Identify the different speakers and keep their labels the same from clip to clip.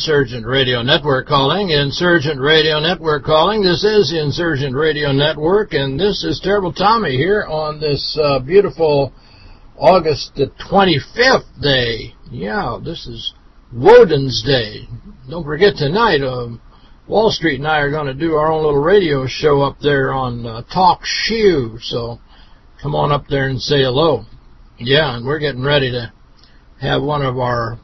Speaker 1: Insurgent Radio Network calling. Insurgent Radio Network calling. This is Insurgent Radio Network, and this is Terrible Tommy here on this uh, beautiful August the 25th day. Yeah, this is Woden's Day. Don't forget tonight, uh, Wall Street and I are going to do our own little radio show up there on uh, TalkShoe, so come on up there and say hello. Yeah, and we're getting ready to have one of our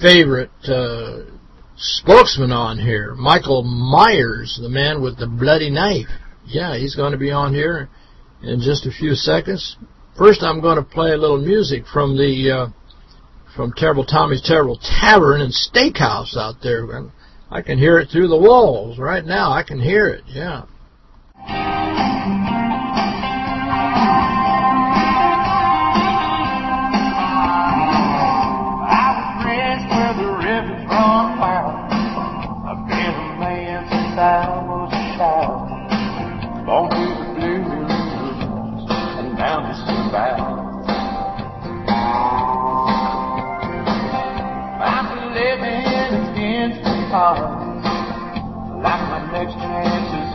Speaker 1: favorite uh, spokesman on here, Michael Myers, the man with the bloody knife. Yeah, he's going to be on here in just a few seconds. First, I'm going to play a little music from the uh, from Terrible Tommy's Terrible Tavern and Steakhouse out there. I can hear it through the walls right now. I can hear it. Yeah.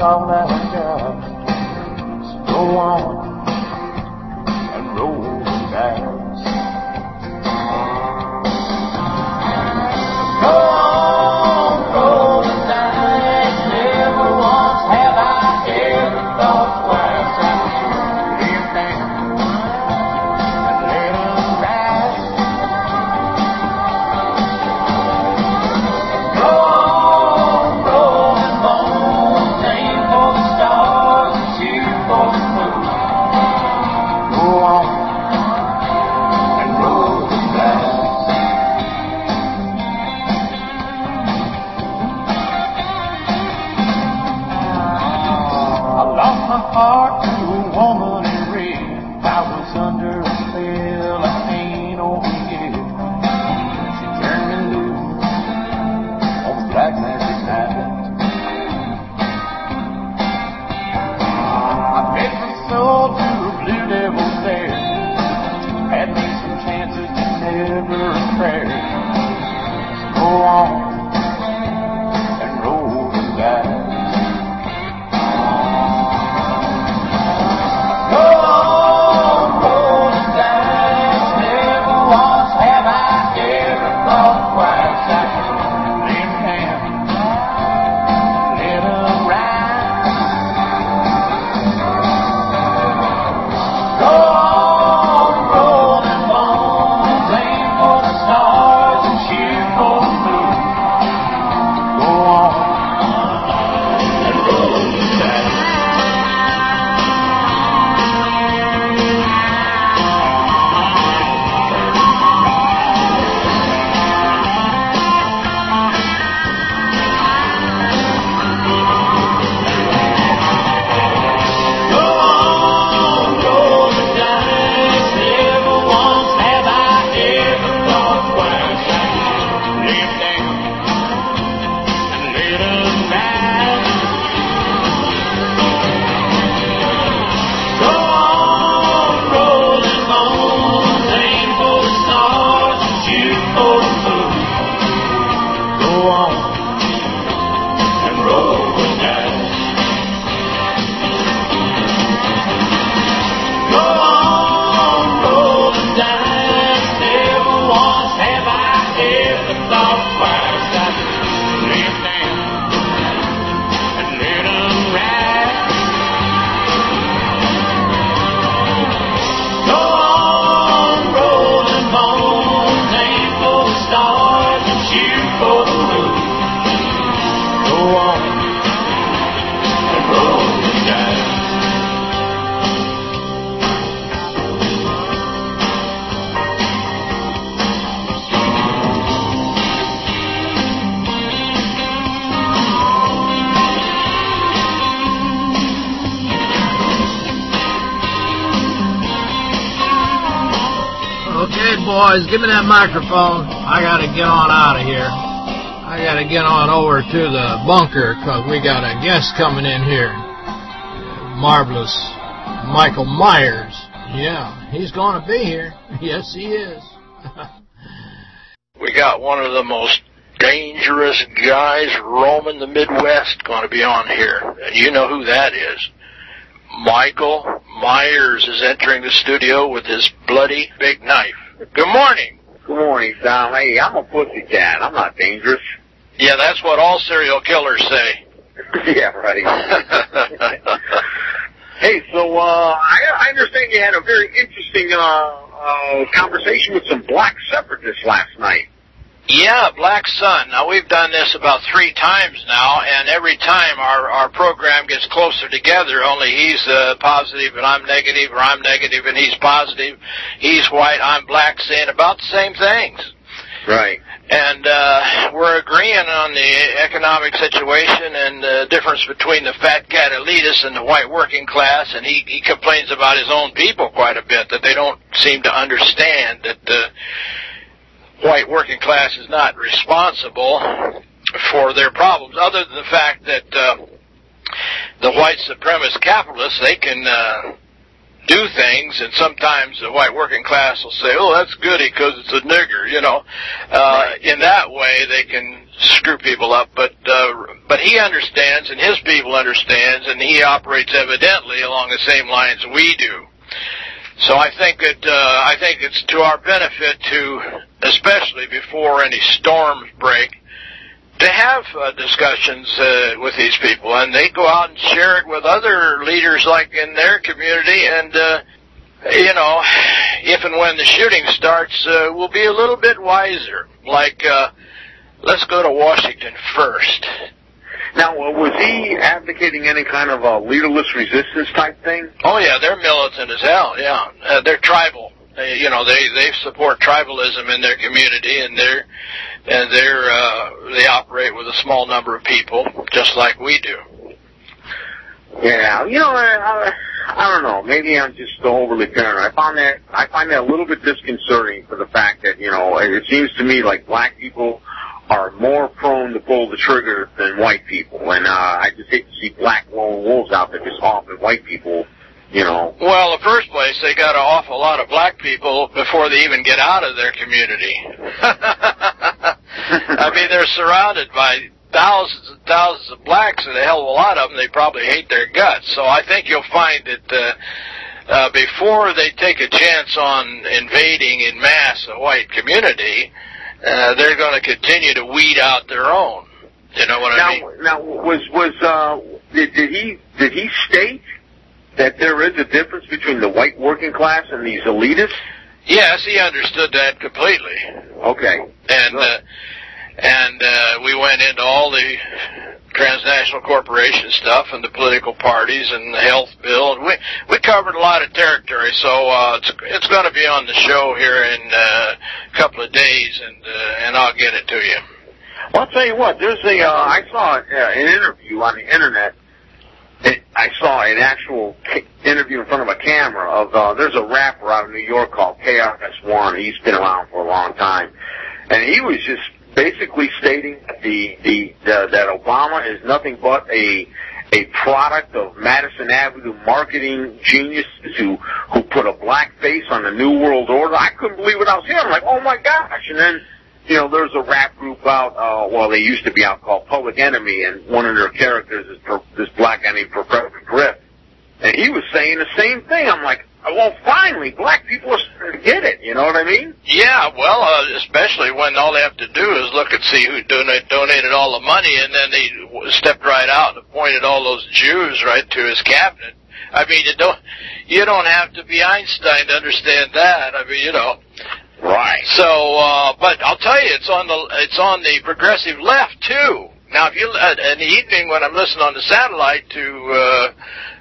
Speaker 2: All I got. So on
Speaker 1: Boys, give me that microphone. I got to get on out of here. I got to get on over to the bunker because we got a guest coming in here. Marvelous Michael Myers. Yeah, he's going to be here. Yes, he is.
Speaker 3: We got one of the most
Speaker 1: dangerous guys roaming the Midwest going to be on here. And you know who that is. Michael Myers is entering the studio with his bloody big knife. Good morning.
Speaker 4: Good morning, Tom. Hey, I'm a pussycat. I'm not dangerous.
Speaker 1: Yeah, that's what all serial killers say.
Speaker 4: yeah, right. hey, so uh, I, I understand you had a very interesting uh, uh, conversation with some black separatists last night.
Speaker 1: Yeah, Black Sun. Now we've done this about three times now, and every time our our program gets closer together. Only he's uh, positive and I'm negative, or I'm negative and he's positive. He's white, I'm black, saying about the same things.
Speaker 4: Right.
Speaker 1: And uh, we're agreeing on the economic situation and the difference between the fat cat elitists and the white working class. And he he complains about his own people quite a bit that they don't seem to understand that. Uh, white working class is not responsible for their problems, other than the fact that uh, the white supremacist capitalists they can uh, do things, and sometimes the white working class will say, "Oh, that's goody because it's a nigger," you know. Uh, right. In that way, they can screw people up. But uh, but he understands, and his people understands, and he operates evidently along the same lines we do. So I think that uh, I think it's to our benefit to, especially before any storms break, to have uh, discussions uh, with these people, and they go out and share it with other leaders, like in their community, and uh, you know, if and when the shooting starts, uh, we'll be a little bit wiser. Like, uh, let's go to Washington first.
Speaker 4: Now, uh, was he advocating any kind of a leaderless resistance type thing?
Speaker 1: Oh yeah, they're militant as hell. Yeah, uh, they're tribal. They, you know, they they support tribalism in their community, and they're and they're uh, they operate with a small number of people, just like we do.
Speaker 4: Yeah, you know, I, I, I don't know. Maybe I'm just overly paranoid. I found that I find that a little bit disconcerting for the fact that you know it seems to me like black people are more prone to pull the trigger than white people. And uh, I just hate to see black lone wolves out there just offing white people, you know.
Speaker 1: Well, in the first place, they got to off a lot of black people before they even get out of their community. I mean, they're surrounded by thousands and thousands of blacks, and a hell of a lot of them, they probably hate their guts. So I think you'll find that uh, uh, before they take a chance on invading in mass a white community, they're going to continue to weed out their own. You know what
Speaker 4: now,
Speaker 1: I mean?
Speaker 4: Now, was was uh, did, did he did he state that there is a difference between the white working class and these elitists?
Speaker 1: Yes, he understood that completely.
Speaker 4: Okay.
Speaker 1: And uh, and uh, we went into all the transnational corporation stuff and the political parties and the health bill. And we we covered a lot of territory, so uh, it's it's going to be on the show here in uh, a couple of days, and uh, and I'll get it to you.
Speaker 4: Well, I'll tell you what. There's a uh, I saw uh, an interview on the internet. I saw an actual interview in front of a camera of uh, there's a rapper out of New York called KRS One. He's been around for a long time, and he was just basically stating the, the, the that Obama is nothing but a a product of Madison Avenue marketing geniuses who who put a black face on the New World Order. I couldn't believe what I was hearing. I'm like, oh my gosh! And then you know, there's a rap group out. Uh, well, they used to be out called Public Enemy, and one of their characters is per, this black guy named Professor Griff, and he was saying the same thing. I'm like, well, finally, black people are starting to get it. You know what I mean?
Speaker 1: Yeah. Well, uh, especially when all they have to do is look and see who donate, donated all the money, and then they stepped right out and appointed all those Jews right to his cabinet. I mean, you don't you don't have to be Einstein to understand that. I mean, you know.
Speaker 4: Right.
Speaker 1: So, uh, but I'll tell you, it's on the it's on the progressive left too. Now, if you uh, in the evening when I'm listening on the satellite to uh,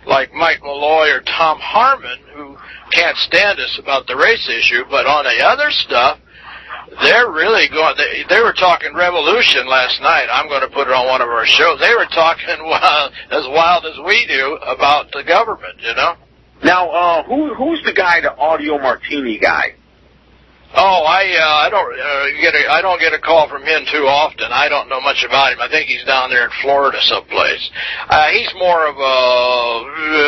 Speaker 1: like Mike Malloy or Tom Harmon, who can't stand us about the race issue, but on the other stuff, they're really going. They, they were talking revolution last night. I'm going to put it on one of our shows. They were talking wild, as wild as we do about the government. You know.
Speaker 4: Now, uh, who who's the guy, the audio martini guy?
Speaker 1: Oh, I uh, I don't uh, get a I don't get a call from him too often. I don't know much about him. I think he's down there in Florida someplace. Uh, he's more of a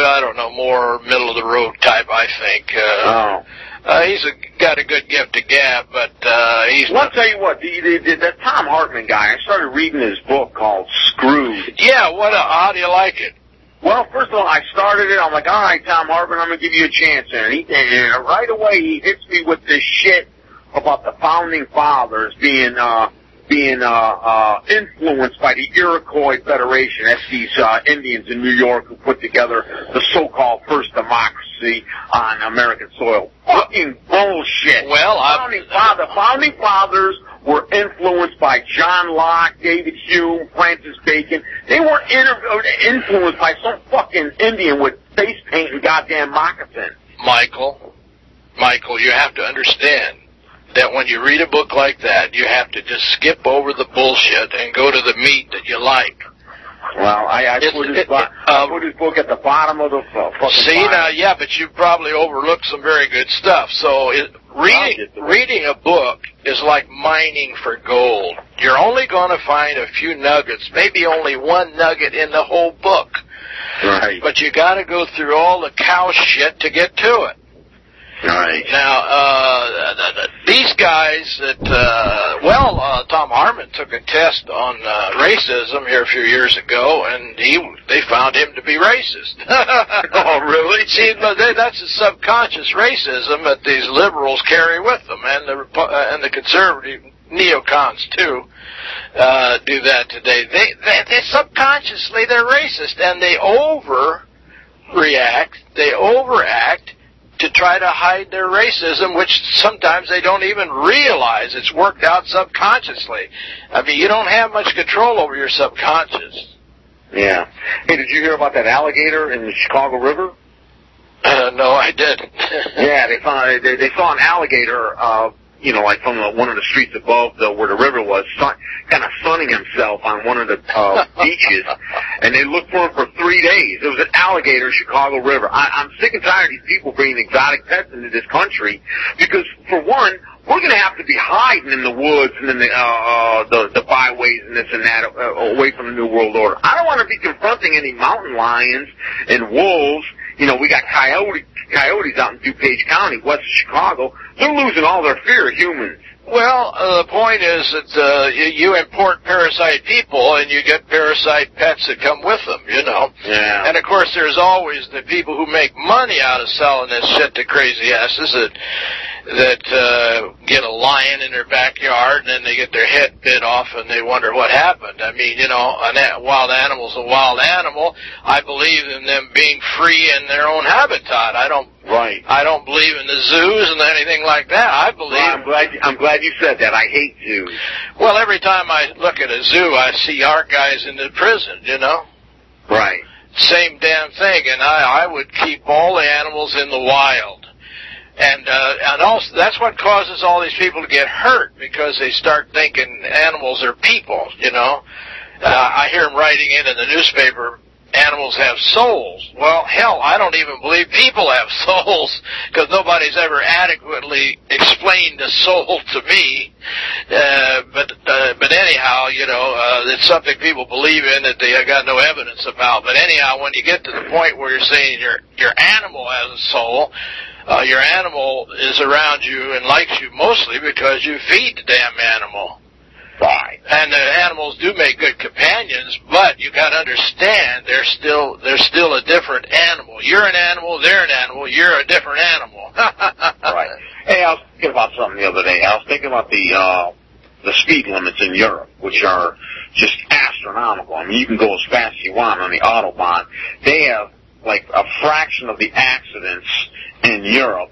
Speaker 1: I don't know more middle of the road type. I think. Uh,
Speaker 4: Oh.
Speaker 1: uh, he's a, got a good gift to gab, but uh, he's
Speaker 4: Well, I'll tell you what, the, the, the, the Thom Hartmann guy, I started reading his book called Screwed.
Speaker 1: yeah. What? Uh, how do you like it?
Speaker 4: Well, first of all, I started it. I'm like, all right, Thom Hartmann, I'm gonna give you a chance. And he, and right away, he hits me with this shit about the founding fathers being uh, being uh, uh, influenced by the Iroquois Federation. That's these uh, Indians in New York who put together the so-called first democracy on American soil. Fucking bullshit.
Speaker 1: Well, I-
Speaker 4: founding father, founding fathers were influenced by John Locke, David Hume, Francis Bacon. They were inter- influenced by some fucking Indian with face paint and goddamn moccasins.
Speaker 1: Michael, Michael, you have to understand that when you read a book like that, you have to just skip over the bullshit and go to the meat that you like.
Speaker 4: Well, I, I
Speaker 1: It's-
Speaker 4: put his
Speaker 1: it- it-
Speaker 4: I
Speaker 1: uh,
Speaker 4: put his book at the bottom of the uh, fucking.
Speaker 1: See
Speaker 4: pile.
Speaker 1: now, yeah, but you probably overlooked some very good stuff. So it, reading
Speaker 4: get to it.
Speaker 1: reading a book is like mining for gold. You're only going to find a few nuggets, maybe only one nugget in the whole book.
Speaker 4: Right.
Speaker 1: But you got to go through all the cow shit to get to it.
Speaker 4: Right.
Speaker 1: Now, uh, th- th- these guys that, uh, well, uh, Tom Harmon took a test on uh, racism here a few years ago, and he they found him to be racist.
Speaker 4: Oh, really?
Speaker 1: See, but they, that's the subconscious racism that these liberals carry with them, and the uh, and the conservative neocons too uh, do that today. They, they they subconsciously they're racist, and they overreact, they overact to try to hide their racism, which sometimes they don't even realize it's worked out subconsciously. I mean, you don't have much control over your subconscious.
Speaker 4: Yeah. Hey, did you hear about that alligator in the Chicago River?
Speaker 1: Uh, no, I didn't.
Speaker 4: Yeah, they found they, they saw an alligator, uh, you know, like from the, one of the streets above the where the river was, sun, kind of sunning himself on one of the uh, beaches, and they looked for him for three days. It was an alligator, Chicago River. I, I'm sick and tired of these people bringing exotic pets into this country because, for one, we're going to have to be hiding in the woods and in the uh, uh, the, the byways and this and that uh, away from the New World Order. I don't want to be confronting any mountain lions and wolves. You know, we got coyote coyotes out in DuPage County, west of Chicago. They're losing all their fear of humans.
Speaker 1: Well, uh, the point is that uh, you, you import parasite people and you get parasite pets that come with them, you know.
Speaker 4: Yeah.
Speaker 1: And of course, there's always the people who make money out of selling this shit to crazy asses that that uh, get a lion in their backyard and then they get their head bit off and they wonder what happened. I mean, you know, an a wild animal's a wild animal. I believe in them being free in their own habitat. I don't.
Speaker 4: Right.
Speaker 1: I don't believe in the zoos and anything like that. I believe.
Speaker 4: Well, I'm glad. I'm glad you said that. I hate zoos.
Speaker 1: Well, every time I look at a zoo, I see our guys in the prison, you know?
Speaker 4: Right.
Speaker 1: Same damn thing, and I, I would keep all the animals in the wild. And, uh, and also, that's what causes all these people to get hurt, because they start thinking animals are people, you know? Uh, I hear them writing in in the newspaper, animals have souls. Well, hell, I don't even believe people have souls because nobody's ever adequately explained a soul to me. Uh, but uh, but anyhow, you know, uh, it's something people believe in that they got no evidence about. But anyhow, when you get to the point where you're saying your your animal has a soul. Uh, your animal is around you and likes you mostly because you feed the damn animal.
Speaker 4: Right.
Speaker 1: And the animals do make good companions, but you got to understand they're still they're still a different animal. You're an animal, they're an animal, you're a different animal.
Speaker 4: Right. Hey, I was thinking about something the other day. I was thinking about the uh, the speed limits in Europe, which are just astronomical. I mean, you can go as fast as you want on the autobahn. They have like a fraction of the accidents in Europe,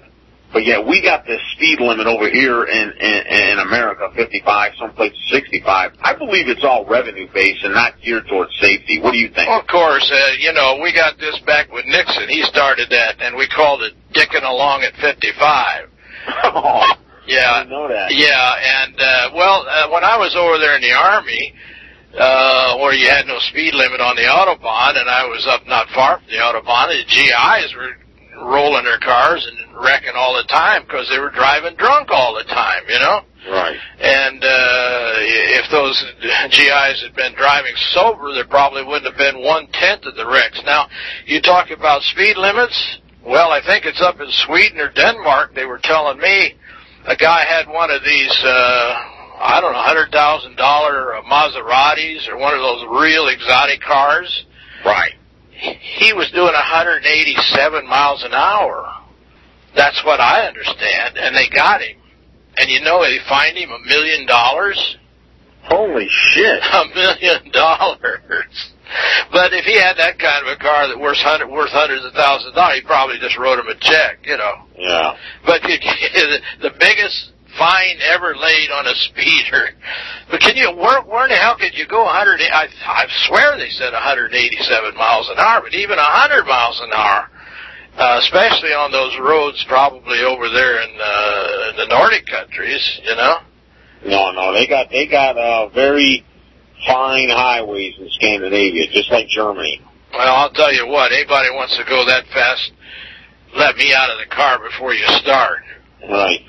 Speaker 4: but yet we got this speed limit over here in in, in America, 55, some places 65. I believe it's all revenue based and not geared towards safety. What do you think?
Speaker 1: of course, uh, you know we got this back with Nixon. He started that, and we called it "dicking along at 55."
Speaker 4: oh,
Speaker 1: Yeah,
Speaker 4: I know that.
Speaker 1: Yeah, and uh, well, uh, when I was over there in the army, uh, where you had no speed limit on the autobahn, and I was up not far from the autobahn, the GIs were rolling their cars and wrecking all the time because they were driving drunk all the time, you know?
Speaker 4: Right.
Speaker 1: And uh, if those GIs had been driving sober, there probably wouldn't have been one tenth of the wrecks. Now, you talk about speed limits. Well, I think it's up in Sweden or Denmark. They were telling me a guy had one of these, uh, I don't know, hundred thousand dollar Maseratis or one of those real exotic cars.
Speaker 4: Right.
Speaker 1: He was doing 187 miles an hour. That's what I understand, and they got him. And you know they fined him a million dollars?
Speaker 4: Holy shit.
Speaker 1: A million dollars. But if he had that kind of a car that worth hundred worth hundreds of thousands of dollars, he probably just wrote him a check, you know.
Speaker 4: Yeah.
Speaker 1: But you, the biggest fine ever laid on a speeder. But can you where where in the hell could you go 100? I I swear they said 187 miles an hour, but even 100 miles an hour uh, especially on those roads probably over there in, uh, in the Nordic countries, you know?
Speaker 4: No, no, they got they got uh, very fine highways in Scandinavia, just like Germany.
Speaker 1: Well, I'll tell you what, anybody wants to go that fast, let me out of the car before you start.
Speaker 4: Right.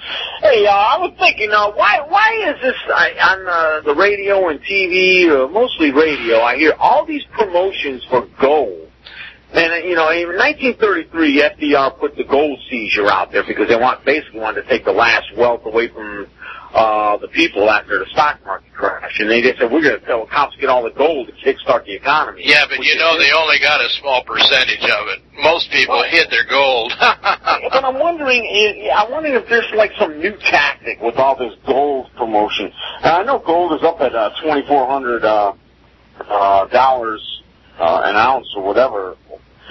Speaker 4: Hey, uh, I was thinking, uh, why why is this I, on uh, the radio and TV, uh, mostly radio? I hear all these promotions for gold. And uh, you know, in 1933, FDR put the gold seizure out there because they want basically wanted to take the last wealth away from uh, the people after the stock market crash, and they just said we're going to tell cops get all the gold to kickstart the economy.
Speaker 1: Yeah, but you know they only got a small percentage of it. Most people
Speaker 4: Well-
Speaker 1: hid their gold.
Speaker 4: but I'm wondering, i- I'm wondering if there's like some new tactic with all this gold promotion. Uh, I know gold is up at uh, 2,400 uh, uh, dollars uh, an ounce or whatever.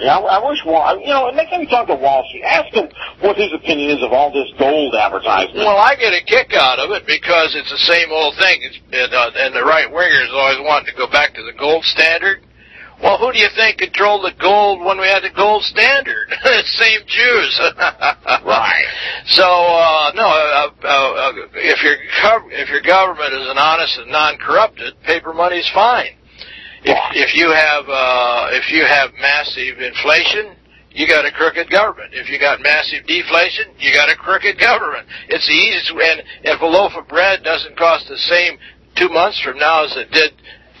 Speaker 4: Yeah, I, I wish Wall, you know, next time you talk to Wall Street, ask him what his opinion is of all this gold advertisement.
Speaker 1: Well, I get a kick out of it because it's the same old thing. It's, and, uh, and the right wingers always wanting to go back to the gold standard. Well, who do you think controlled the gold when we had the gold standard? same Jews.
Speaker 4: Right.
Speaker 1: So uh, no, uh, uh, uh, if your if your government is an honest and non-corrupted, paper money's fine. If, if you have uh, if you have massive inflation, you got a crooked government. If you got massive deflation, you got a crooked government. It's the easiest. And if a loaf of bread doesn't cost the same two months from now as it did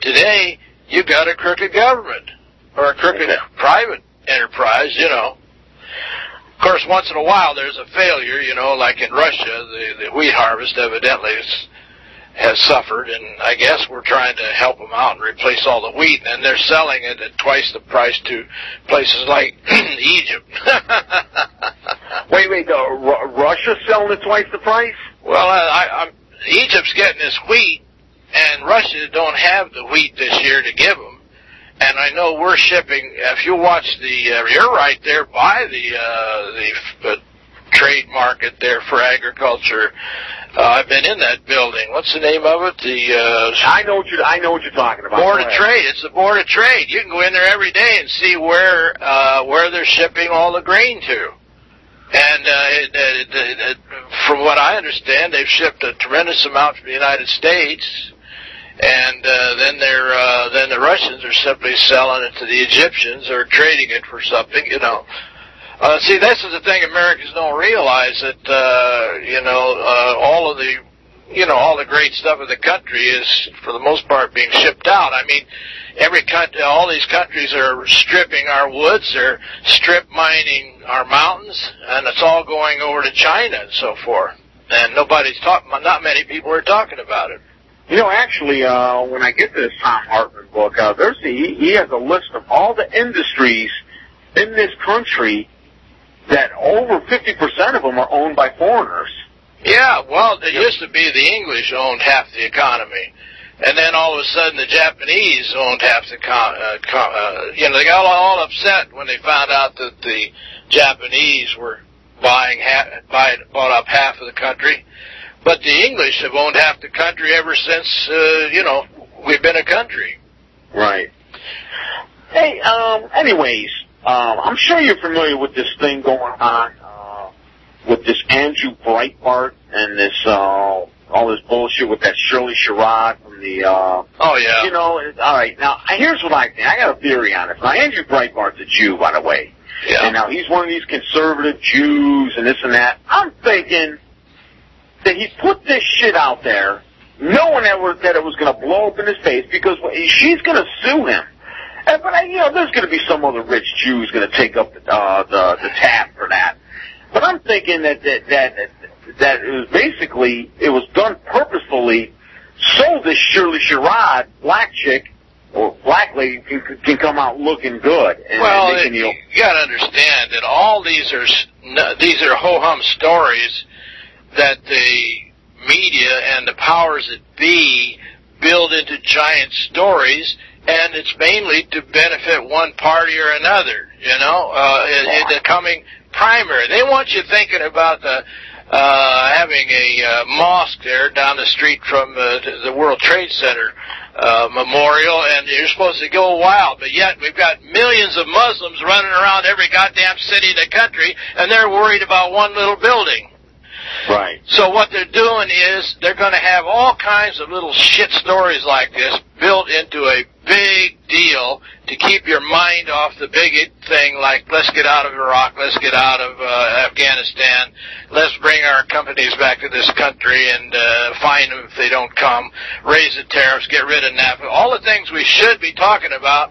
Speaker 1: today, you got a crooked government or a crooked private enterprise. You know. Of course, once in a while there's a failure. You know, like in Russia, the, the wheat harvest evidently is has suffered, and I guess we're trying to help them out and replace all the wheat, and they're selling it at twice the price to places like Egypt.
Speaker 4: Wait, wait, uh, Ru- Russia's selling it twice the price?
Speaker 1: well, I, I, Egypt's getting this wheat, and Russia don't have the wheat this year to give them. And I know we're shipping. If you watch the, uh, you're right there by the uh, the uh, trade market there for agriculture. Uh, I've been in that building. What's the name of it? The uh,
Speaker 4: I know what you I know what you're talking about.
Speaker 1: Board of. Trade. It's the Board of Trade. You can go in there every day and see where uh, where they're shipping all the grain to. And uh, it, it, it, it, from what I understand, they've shipped a tremendous amount from the United States, and uh, then they're uh, then the Russians are simply selling it to the Egyptians or trading it for something. You know. Uh, see, this is the thing Americans don't realize that uh, you know uh, all of the you know all the great stuff of the country is for the most part being shipped out. I mean, every country, all these countries are stripping our woods, they're strip mining our mountains, and it's all going over to China and so forth. And nobody's talking. Not many people are talking about it.
Speaker 4: You know, actually, uh, when I get this Thom Hartmann book, uh, there's a, he, he has a list of all the industries in this country that over 50% of them are owned by foreigners.
Speaker 1: Yeah, well, it used to be the English owned half the economy, and then all of a sudden the Japanese owned half the con- uh, con- uh, you know they got all upset when they found out that the Japanese were buying ha- buy, bought up half of the country, but the English have owned half the country ever since uh, you know we've been a country.
Speaker 4: Right. Hey, um, anyways, um, I'm sure you're familiar with this thing going on uh, with this Andrew Breitbart and this uh, all this bullshit with that Shirley Sherrod from the. Uh,
Speaker 1: Oh yeah,
Speaker 4: You know, it- all right. Now, here's what I think. I got a theory on it. Now, Andrew Breitbart's a Jew, by the way.
Speaker 1: Yeah.
Speaker 4: And now he's one of these conservative Jews and this and that. I'm thinking that he put this shit out there knowing that, that it was going to blow up in his face because she's going to sue him. And, but I, you know, there's going to be some other rich Jew who's going to take up the, uh, the the tab for that. But I'm thinking that that that that it was basically it was done purposefully so this Shirley Sherrod black chick or black lady can, can come out looking good. And,
Speaker 1: well,
Speaker 4: and
Speaker 1: it,
Speaker 4: can, you know,
Speaker 1: you got to understand that all these are these are ho hum stories that the media and the powers that be build into giant stories, and it's mainly to benefit one party or another. You know, uh, in, in the coming primary, they want you thinking about the. Uh, having a uh, mosque there down the street from uh, the World Trade Center uh, memorial, and you're supposed to go wild, but yet we've got millions of Muslims running around every goddamn city in the country, and they're worried about one little building.
Speaker 4: Right.
Speaker 1: So what they're doing is they're going to have all kinds of little shit stories like this built into a big deal to keep your mind off the big thing like let's get out of Iraq, let's get out of uh, Afghanistan, let's bring our companies back to this country and uh, fine them if they don't come, raise the tariffs, get rid of NAFTA, all the things we should be talking about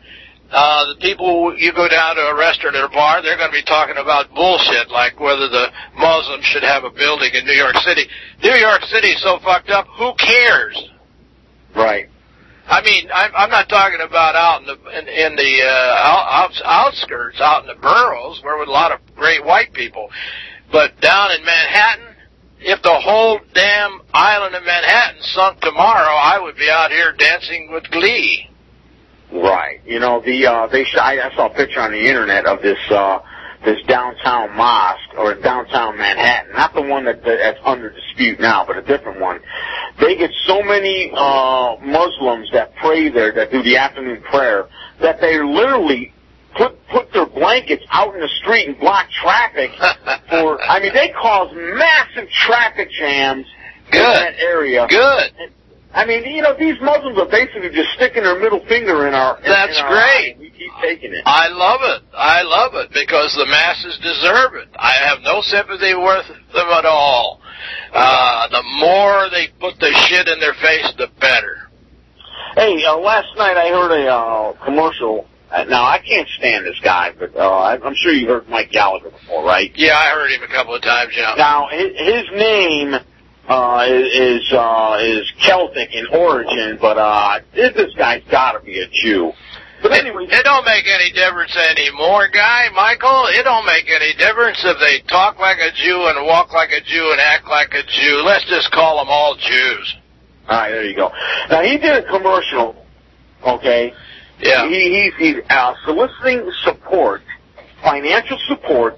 Speaker 1: uh, the people you go down to a restaurant or a bar, they're going to be talking about bullshit like whether the Muslims should have a building in New York City. New York City is so fucked up. Who cares?
Speaker 4: Right.
Speaker 1: I mean, I'm, I'm not talking about out in the in, in the uh, out, outskirts, out in the boroughs, where with a lot of great white people, but down in Manhattan. If the whole damn island of Manhattan sunk tomorrow, I would be out here dancing with glee.
Speaker 4: Right. You know, the uh they sh- I, I saw a picture on the internet of this uh this downtown mosque or downtown Manhattan, not the one that that's under dispute now, but a different one. They get so many uh Muslims that pray there that do the afternoon prayer that they literally put put their blankets out in the street and block traffic for I mean they cause massive traffic jams in
Speaker 1: Good.
Speaker 4: that area.
Speaker 1: Good.
Speaker 4: I mean, you know, these Muslims are basically just sticking their middle finger in our. In,
Speaker 1: That's
Speaker 4: in our
Speaker 1: great.
Speaker 4: eye. We keep taking it.
Speaker 1: I love it. I love it because the masses deserve it. I have no sympathy with them at all. Uh, the more they put the shit in their face, the better.
Speaker 4: Hey, uh, last night I heard a uh, commercial. Uh, now I can't stand this guy, but uh, I'm sure you heard Mike Gallagher before, right?
Speaker 1: Yeah, I heard him a couple of times. Yeah.
Speaker 4: Now his, his name uh, is is, uh, is Celtic in origin, but uh, this, this guy's got to be a Jew. But anyway,
Speaker 1: It don't make any difference anymore, guy, Michael. It don't make any difference if they talk like a Jew and walk like a Jew and act like a Jew. Let's just call them all Jews.
Speaker 4: all right, there you go. Now he did a commercial. Okay.
Speaker 1: Yeah.
Speaker 4: He, he's, he's uh, soliciting support, financial support,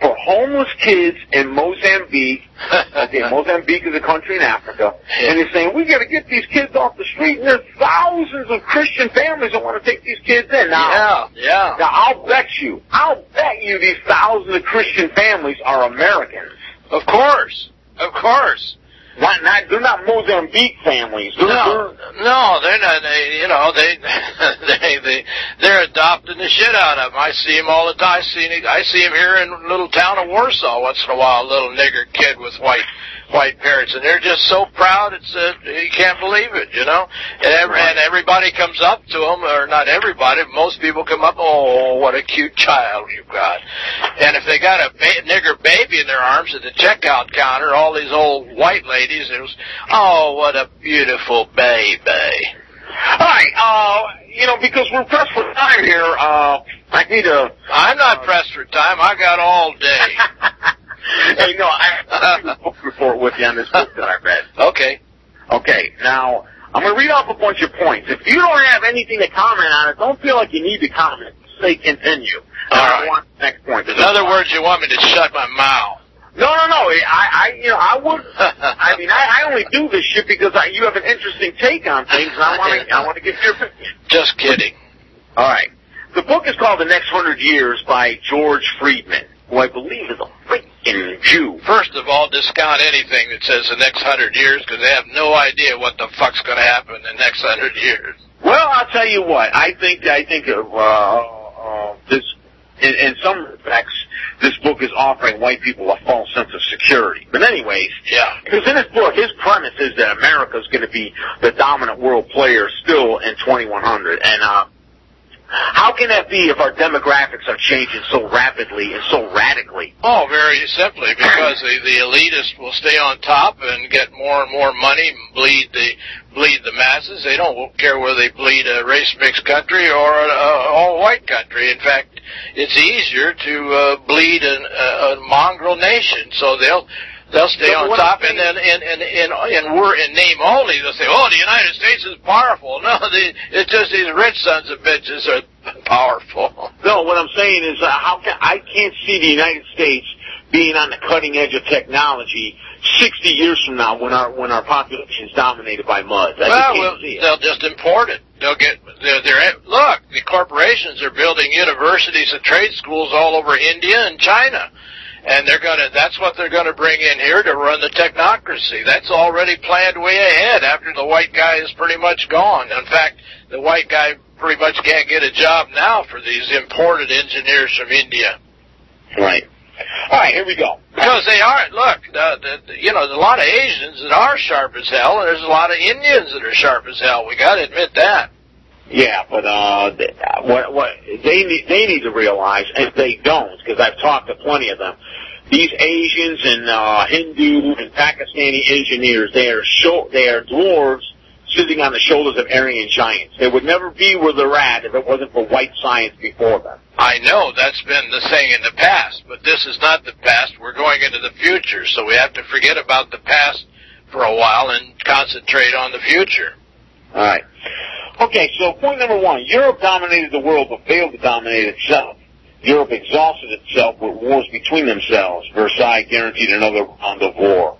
Speaker 4: for homeless kids in Mozambique. Okay, Mozambique is a country in Africa. And he's saying, we gotta get these kids off the street, and there's thousands of Christian families that want to take these kids in. Now,
Speaker 1: yeah. Yeah.
Speaker 4: now I'll bet you, I'll bet you these thousands of Christian families are Americans.
Speaker 1: Of course. Of course.
Speaker 4: Not, not, they're not Mozambique families. They're,
Speaker 1: No,
Speaker 4: they're,
Speaker 1: no, they're not. They, you know, they, they, they, they're adopting the shit out of them. I see them all the time. I see, I see them here in little town of Warsaw once in a while. A little nigger kid with white, white parents, and they're just so proud. It's, uh, you can't believe it, you know. And, every,
Speaker 4: Right.
Speaker 1: and everybody comes up to them, or not everybody. Most people come up. Oh, what a cute child you've got. And if they got a ba- nigger baby in their arms at the checkout counter, all these old white ladies, it was, oh, what a beautiful baby.
Speaker 4: all right, uh, you know, because we're pressed for time here, uh, I need a,
Speaker 1: I'm not pressed for time. I got all day.
Speaker 4: hey, no, I have a book report with you on this book that I read.
Speaker 1: okay.
Speaker 4: Okay, now I'm going to read off a bunch of points. If you don't have anything to comment on it, don't feel like you need to comment. Say continue.
Speaker 1: All
Speaker 4: I want next point.
Speaker 1: In other words, you want me to shut my mouth.
Speaker 4: no, no, no. I, I, you know, I would. I mean, I, I only do this shit because I, you have an interesting take on things, and I want to, I want to get your opinion.
Speaker 1: Just kidding.
Speaker 4: All right. The book is called The Next Hundred Years by George Friedman, who I believe is a freaking Jew.
Speaker 1: First of all, discount anything that says the next hundred years because they have no idea what the fuck's going to happen in the next hundred years.
Speaker 4: Well, I'll tell you what. I think I think of, uh, uh, this in, in some respects, this book is offering white people a false sense of security. But anyways,
Speaker 1: Yeah.
Speaker 4: because in his book, his premise is that America is going to be the dominant world player still in 2100, and uh, how can that be if our demographics are changing so rapidly and so radically?
Speaker 1: Oh, very simply because the, the elitists will stay on top and get more and more money, and bleed the bleed the masses. They don't care whether they bleed a race mixed country or a, a all white country. In fact, it's easier to uh, bleed an, a, a mongrel nation, so they'll. They'll stay on top, and then in in in in word in name only, they'll say, "Oh, the United States is powerful." No, the, it's just these rich sons of bitches are powerful.
Speaker 4: No, what I'm saying is, uh, how can I can't see the United States being on the cutting edge of technology 60 years from now when our when our population is dominated by mud. I
Speaker 1: Well,
Speaker 4: can't
Speaker 1: well,
Speaker 4: see it.
Speaker 1: they'll just import it. They'll get they're, they're look. The corporations are building universities and trade schools all over India and China, and they're gonna. That's what they're gonna bring in here to run the technocracy. That's already planned way ahead after the white guy is pretty much gone. In fact, the white guy pretty much can't get a job now for these imported engineers from India.
Speaker 4: Right. All right, here we go.
Speaker 1: Because they are, look, the, the, you know, there's a lot of Asians that are sharp as hell, and there's a lot of Indians that are sharp as hell. We got to admit that.
Speaker 4: Yeah, but uh, what what they need they need to realize, and they don't, because I've talked to plenty of them. These Asians and uh, Hindu and Pakistani engineers, they are sho- they are dwarves sitting on the shoulders of Aryan giants. They would never be where they're at if it wasn't for white science before them.
Speaker 1: I know that's been the thing in the past, but this is not the past. We're going into the future, so we have to forget about the past for a while and concentrate on the future.
Speaker 4: All right. Okay, so point number one: Europe dominated the world but failed to dominate itself. Europe exhausted itself with wars between themselves. Versailles guaranteed another round of war.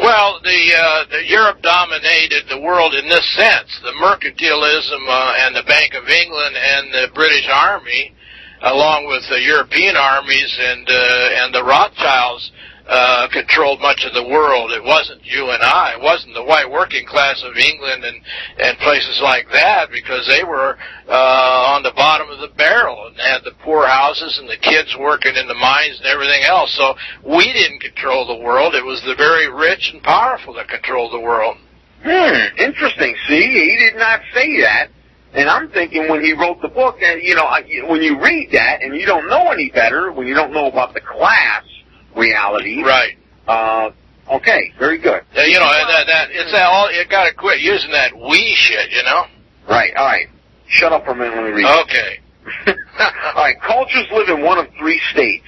Speaker 1: Well, the, uh, the Europe dominated the world in this sense: the mercantilism uh, and the Bank of England and the British Army, along with the European armies and uh, and the Rothschilds, uh, controlled much of the world. It wasn't you and I. It wasn't the white working class of England and and places like that because they were uh, on the bottom of the barrel and had the poor houses and the kids working in the mines and everything else. So we didn't control the world. It was the very rich and powerful that controlled the world.
Speaker 4: Hmm, interesting. See, he did not say that. And I'm thinking when he wrote the book, that you know, when you read that and you don't know any better, when you don't know about the class reality,
Speaker 1: Right.
Speaker 4: uh, okay, very good.
Speaker 1: Uh, you know, that, that it's that all. You got to quit using that we shit. You know.
Speaker 4: Right, all right. Shut up for a minute. Let me read.
Speaker 1: Okay.
Speaker 4: All right, cultures live in one of three states.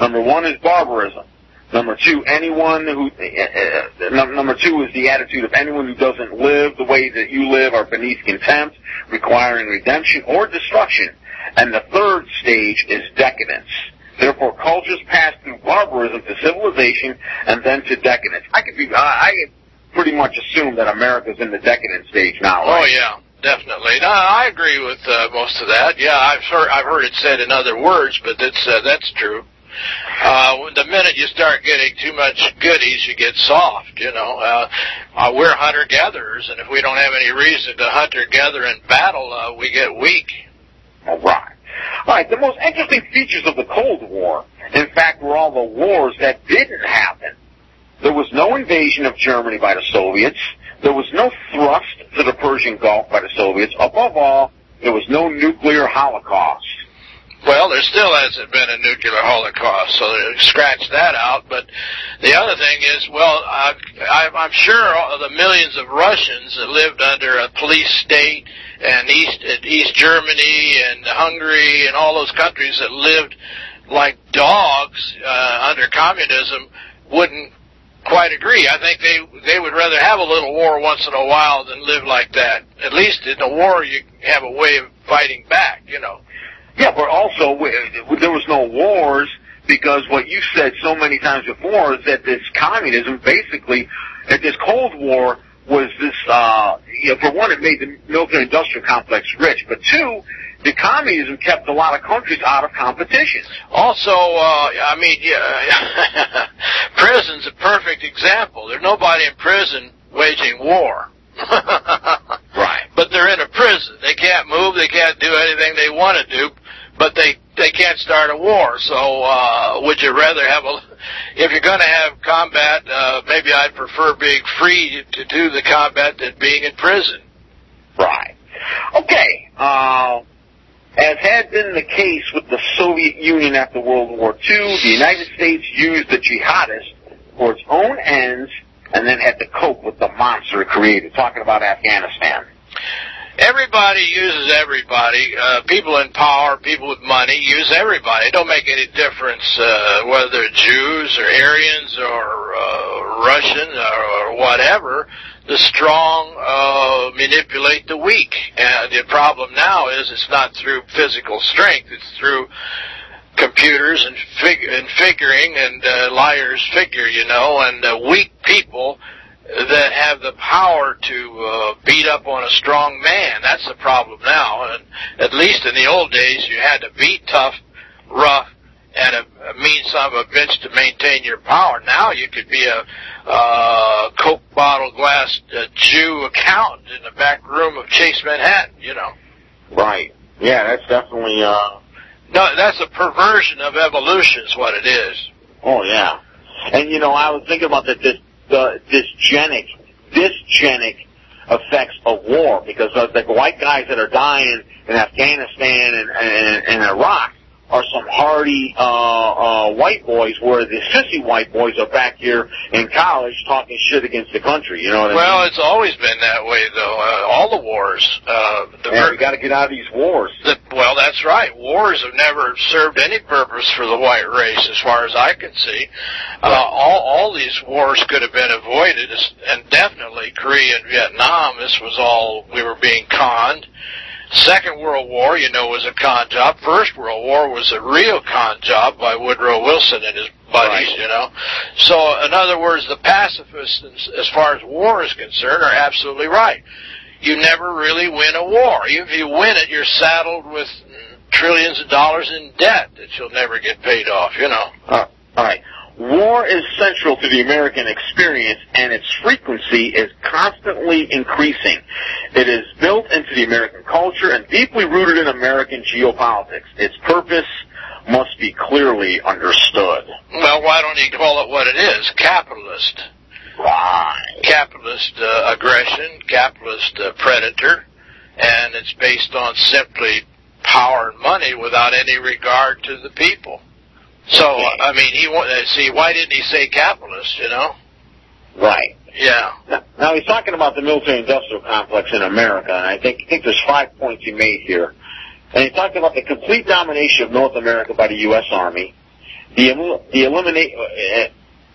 Speaker 4: Number one is barbarism. Number two, anyone who. Uh, uh, number two is the attitude of anyone who doesn't live the way that you live are beneath contempt, requiring redemption or destruction. And the third stage is decadence. Therefore, cultures pass through barbarism to civilization and then to decadence. I could be. I I pretty much assume that America's in the decadent stage now.
Speaker 1: Oh yeah, definitely. No, I agree with uh, most of that. Yeah, I've heard I've heard it said in other words, but that's uh, that's true. Uh, the minute you start getting too much goodies, you get soft. You know, uh, uh, we're hunter gatherers, and if we don't have any reason to hunter gather and battle, uh, we get weak.
Speaker 4: All right. All right. The most interesting features of the Cold War, in fact, were all the wars that didn't happen. There was no invasion of Germany by the Soviets. There was no thrust to the Persian Gulf by the Soviets. Above all, there was no nuclear holocaust.
Speaker 1: Well, there still hasn't been a nuclear holocaust, so scratch that out. But the other thing is, well, I, I, I'm sure the millions of Russians that lived under a police state and East East Germany and Hungary and all those countries that lived like dogs uh, under communism wouldn't quite agree. I think they they would rather have a little war once in a while than live like that. At least in a war, you have a way of fighting back. You know.
Speaker 4: Yeah, but also there was no wars because what you said so many times before is that this communism basically, this Cold War was this, uh, you know, for one, it made the military industrial complex rich, but two, the communism kept a lot of countries out of competition.
Speaker 1: Also, uh, I mean, yeah, prison's a perfect example. There's nobody in prison waging war.
Speaker 4: Right.
Speaker 1: But they're in a prison. They can't move. They can't do anything they want to do. But they they can't start a war. So, uh, would you rather have a, if you're going to have combat, uh, maybe I'd prefer being free to do the combat than being in prison.
Speaker 4: Right. Okay. Uh, as had been the case with the Soviet Union after World War II, the United States used the jihadists for its own ends and then had to cope with the monster it created. Talking about Afghanistan.
Speaker 1: Everybody uses everybody. Uh, people in power, people with money use everybody. It don't make any difference uh, whether they're Jews or Aryans or uh, Russian or, or whatever. The strong uh, manipulate the weak, and the problem now is it's not through physical strength; it's through computers and, fig- and figuring and uh, liars figure, you know, and uh, weak people that have the power to uh, beat up on a strong man. That's the problem now. And at least in the old days, you had to be tough, rough, and a, a mean son of a bitch to maintain your power. Now you could be a uh, Coke bottle glass uh, Jew accountant in the back room of Chase Manhattan. You know.
Speaker 4: Right. Yeah, that's definitely. uh
Speaker 1: No, that's a perversion of evolution, is what it is.
Speaker 4: Oh yeah. And you know, I was thinking about that this the dysgenic dysgenic effects of war because of the white guys that are dying in Afghanistan and, and, and Iraq are some hardy uh, uh, white boys, where the sissy white boys are back here in college talking shit against the country. You know what I
Speaker 1: Well,
Speaker 4: mean?
Speaker 1: it's always been that way, though. Uh, all the wars. Uh, the
Speaker 4: Yeah,
Speaker 1: ver-
Speaker 4: we got to get out of these wars.
Speaker 1: the, well, that's right. Wars have never served any purpose for the white race, as far as I can see. Uh, all, all these wars could have been avoided, and definitely Korea and Vietnam. This was all we were being conned. Second World War, you know, was a con job. First World War was a real con job by Woodrow Wilson and his buddies,
Speaker 4: Right.
Speaker 1: you know. So, in other words, the pacifists, as- far as war is concerned, are absolutely right. You never really win a war. If you win it, you're saddled with trillions of dollars in debt that you'll never get paid off, you know.
Speaker 4: Uh, all right. War is central to the American experience, and its frequency is constantly increasing. It is built into the American culture and deeply rooted in American geopolitics. Its purpose must be clearly understood.
Speaker 1: Well, why don't you call it what it is? Capitalist.
Speaker 4: Right.
Speaker 1: capitalist uh, aggression, capitalist uh, predator, and it's based on simply power and money without any regard to the people. So, I mean, he uh, see why didn't he say capitalist? You know?
Speaker 4: Right.
Speaker 1: Yeah.
Speaker 4: Now, now he's talking about the military-industrial complex in America, and I think I think there's five points he made here. And he talked about the complete domination of North America by the U.S. Army, the the eliminate. Uh,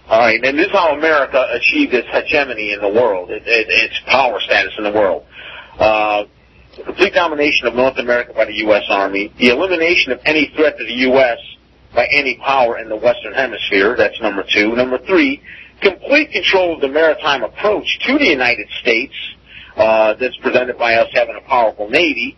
Speaker 4: all right, and this is how America achieved its hegemony in the world, it, it, its power status in the world. Uh, the complete domination of North America by the U.S. Army, the elimination of any threat to the U.S. by any power in the Western Hemisphere. That's number two. Number three, complete control of the maritime approach to the United States. Uh, that's presented by us having a powerful navy.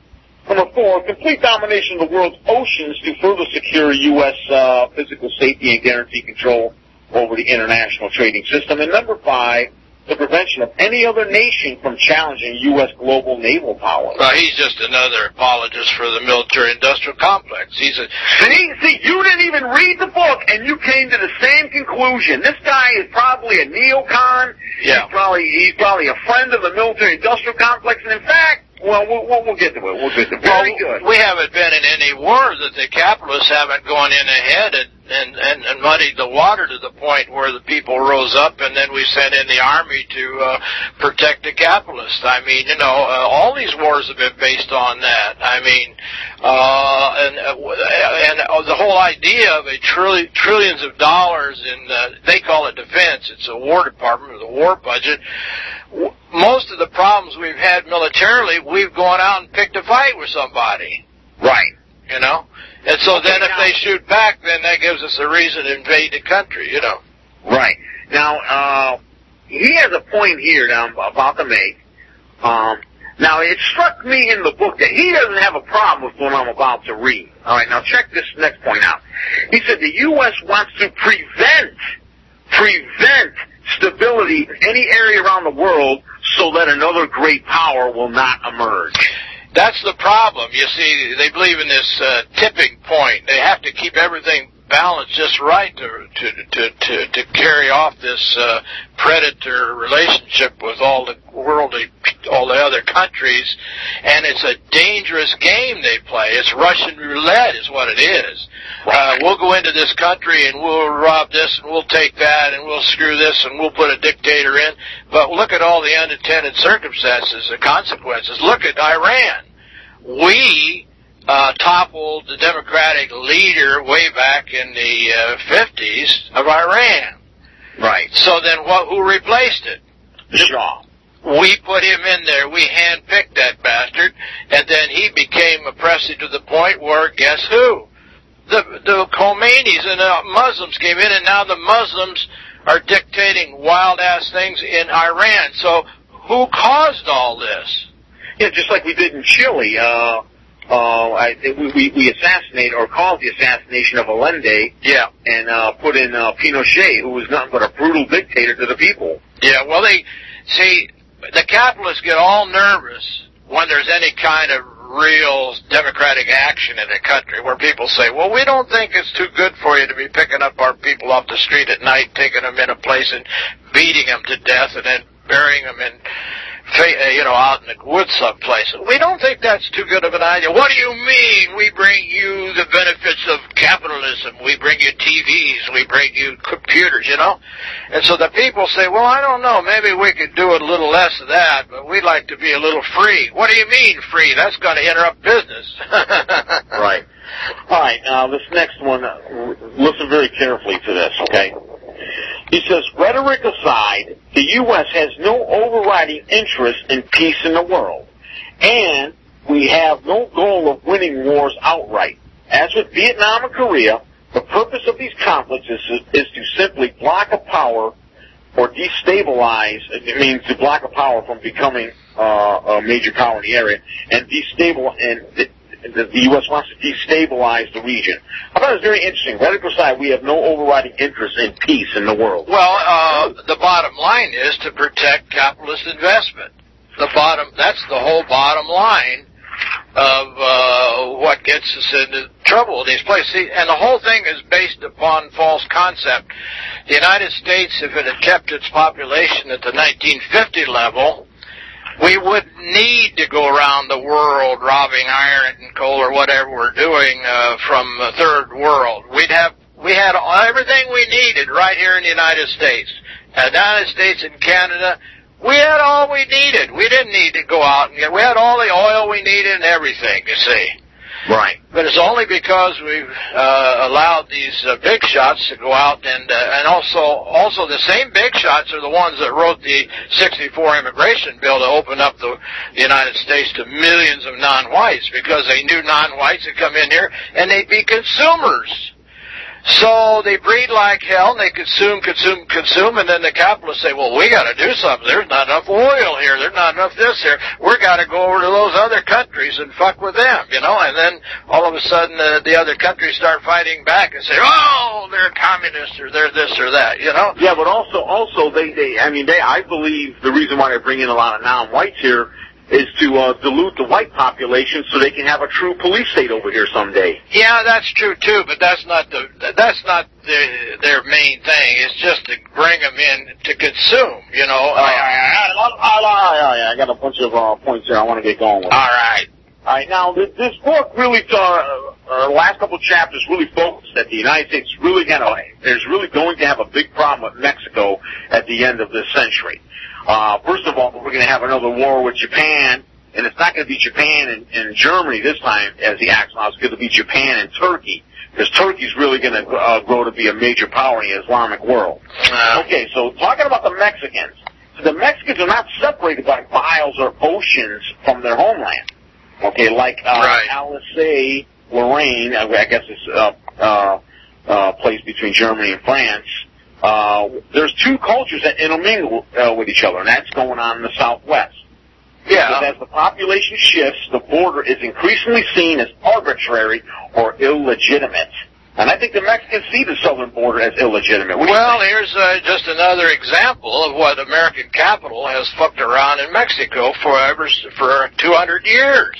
Speaker 4: Number four, complete domination of the world's oceans to further secure U.S. Uh, physical safety and guarantee control over the international trading system. And number five, the prevention of any other nation from challenging U.S. global naval power.
Speaker 1: Well, he's just another apologist for the military-industrial complex. He's a
Speaker 4: See, see, you didn't even read the book, and you came to the same conclusion. This guy is probably a neocon.
Speaker 1: Yeah.
Speaker 4: He's probably he's probably a friend of the military-industrial complex, and in fact, well, we'll, we'll, we'll get to it. We'll get to it. Very
Speaker 1: well,
Speaker 4: good.
Speaker 1: We haven't been in any war that the capitalists haven't gone in ahead and, and, and, and muddied the water to the point where the people rose up and then we sent in the army to uh, protect the capitalists. I mean, you know, uh, all these wars have been based on that. I mean, uh, and uh, and uh, the whole idea of a trillion trillions of dollars in uh, they call it defense. It's a War Department or the war budget. Most of the problems we've had militarily, we've gone out and picked a fight with somebody
Speaker 4: Right.
Speaker 1: you know. And so then if
Speaker 4: now-
Speaker 1: they shoot back, then that gives us a reason to invade the country, you know.
Speaker 4: Right. Now, uh, he has a point here that I'm about to make. Um, now, it struck me in the book that he doesn't have a problem with what I'm about to read. All right, now check this next point out. He said the U.S. wants to prevent, prevent stability in any area around the world so that another great power will not emerge.
Speaker 1: That's the problem. You see, they believe in this uh, tipping point. They have to keep everything balanced just right to to to to, to carry off this uh, predator relationship with all the worldly all the other countries, and it's a dangerous game they play. It's Russian roulette, is what it is. Uh, we'll go into this country and we'll rob this and we'll take that and we'll screw this and we'll put a dictator in. But look at all the unintended circumstances, the consequences. Look at Iran. We uh, toppled the Democratic leader way back in the uh, 50s of Iran.
Speaker 4: Right.
Speaker 1: So then what, who replaced it?
Speaker 4: Shah.
Speaker 1: We put him in there. We handpicked that bastard, and then he became oppressive to the point where, guess who? The the Khomeinis and the Muslims came in, and now the Muslims are dictating wild ass things in Iran. So who caused all this?
Speaker 4: Yeah, just like we did in Chile. Uh, uh, I, we, we, we assassinated or caused the assassination of Allende
Speaker 1: Yeah.
Speaker 4: and uh, put in uh, Pinochet, who was nothing but a brutal dictator to the people.
Speaker 1: Yeah, well, they see the capitalists get all nervous when there's any kind of real democratic action in a country where people say, "Well, we don't think it's too good for you to be picking up our people off the street at night, taking them in a place and beating them to death, and then burying them in." Uh, You know, out in the woods someplace. We don't think that's too good of an idea. What do you mean? We bring you the benefits of capitalism. We bring you TVs. We bring you computers. You know, and so the people say, well, I don't know, maybe we could do it a little less of that, but we'd like to be a little free. What do you mean free? That's going to interrupt business.
Speaker 4: Right. All right. Now this next one, uh, listen very carefully to this, okay? He says, rhetoric aside, the U.S. has no overriding interest in peace in the world, and we have no goal of winning wars outright. As with Vietnam and Korea, the purpose of these conflicts is, is to simply block a power or destabilize, it means to block a power from becoming uh, a major power in the area, and destabilize, and the, the, U.S. wants to destabilize the region. I thought it was very interesting. Radical side, we have no overriding interest in peace in the world.
Speaker 1: well, uh, the bottom line is to protect capitalist investment. The bottom, that's the whole bottom line of uh, what gets us into trouble in these places. And the whole thing is based upon false concept. The United States, if it had kept its population at the 1950 level, we wouldn't need to go around the world robbing iron and coal or whatever we're doing uh, from the third world. We'd have we had everything we needed right here in the United States. Uh, the United States and Canada, we had all we needed. We didn't need to go out and get. We had all the oil we needed and everything. You see.
Speaker 4: Right.
Speaker 1: But it's only because we've uh, allowed these uh, big shots to go out, and uh, and also also the same big shots are the ones that wrote the '64 immigration bill to open up the, the United States to millions of non-whites because they knew non-whites would come in here and they'd be consumers. So they breed like hell and they consume, consume, consume, and then the capitalists say, well, we gotta do something. There's not enough oil here. There's not enough this here. We've gotta go over to those other countries and fuck with them, you know? And then all of a sudden uh, the other countries start fighting back and say, oh, they're communists or they're this or that, you know?
Speaker 4: Yeah, but also, also they, they, I mean, they, I believe the reason why they're bringing a lot of non-whites here is to uh, dilute the white population so they can have a true police state over here someday.
Speaker 1: Yeah, that's true too, but that's not the that's not the, their main thing. It's just to bring them in to consume, you know.
Speaker 4: All right, all right, all right, all right, I got a bunch of uh, points here I want to get going with.
Speaker 1: All right.
Speaker 4: All right, now this, this book really, uh, uh, the last couple chapters really focused that the United States really gonna, is really going to have a big problem with Mexico at the end of this century. Uh, first of all, we're going to have another war with Japan, and it's not going to be Japan and, and Germany this time as the axis. It's going to be Japan and Turkey, because Turkey's really going to uh, grow to be a major power in the Islamic world.
Speaker 1: Uh,
Speaker 4: Okay, so talking about the Mexicans, the Mexicans are not separated by miles or oceans from their homeland. Okay, like uh,
Speaker 1: Right.
Speaker 4: Alsace, Lorraine, I guess it's uh, uh, uh, place between Germany and France. Uh, there's two cultures that intermingle uh, with each other, and that's going on in the Southwest.
Speaker 1: yeah.
Speaker 4: Because as the population shifts, the border is increasingly seen as arbitrary or illegitimate. And I think the Mexicans see the southern border as illegitimate.
Speaker 1: Well, here's uh, just another example of what American capital has fucked around in Mexico for ever for 200 years.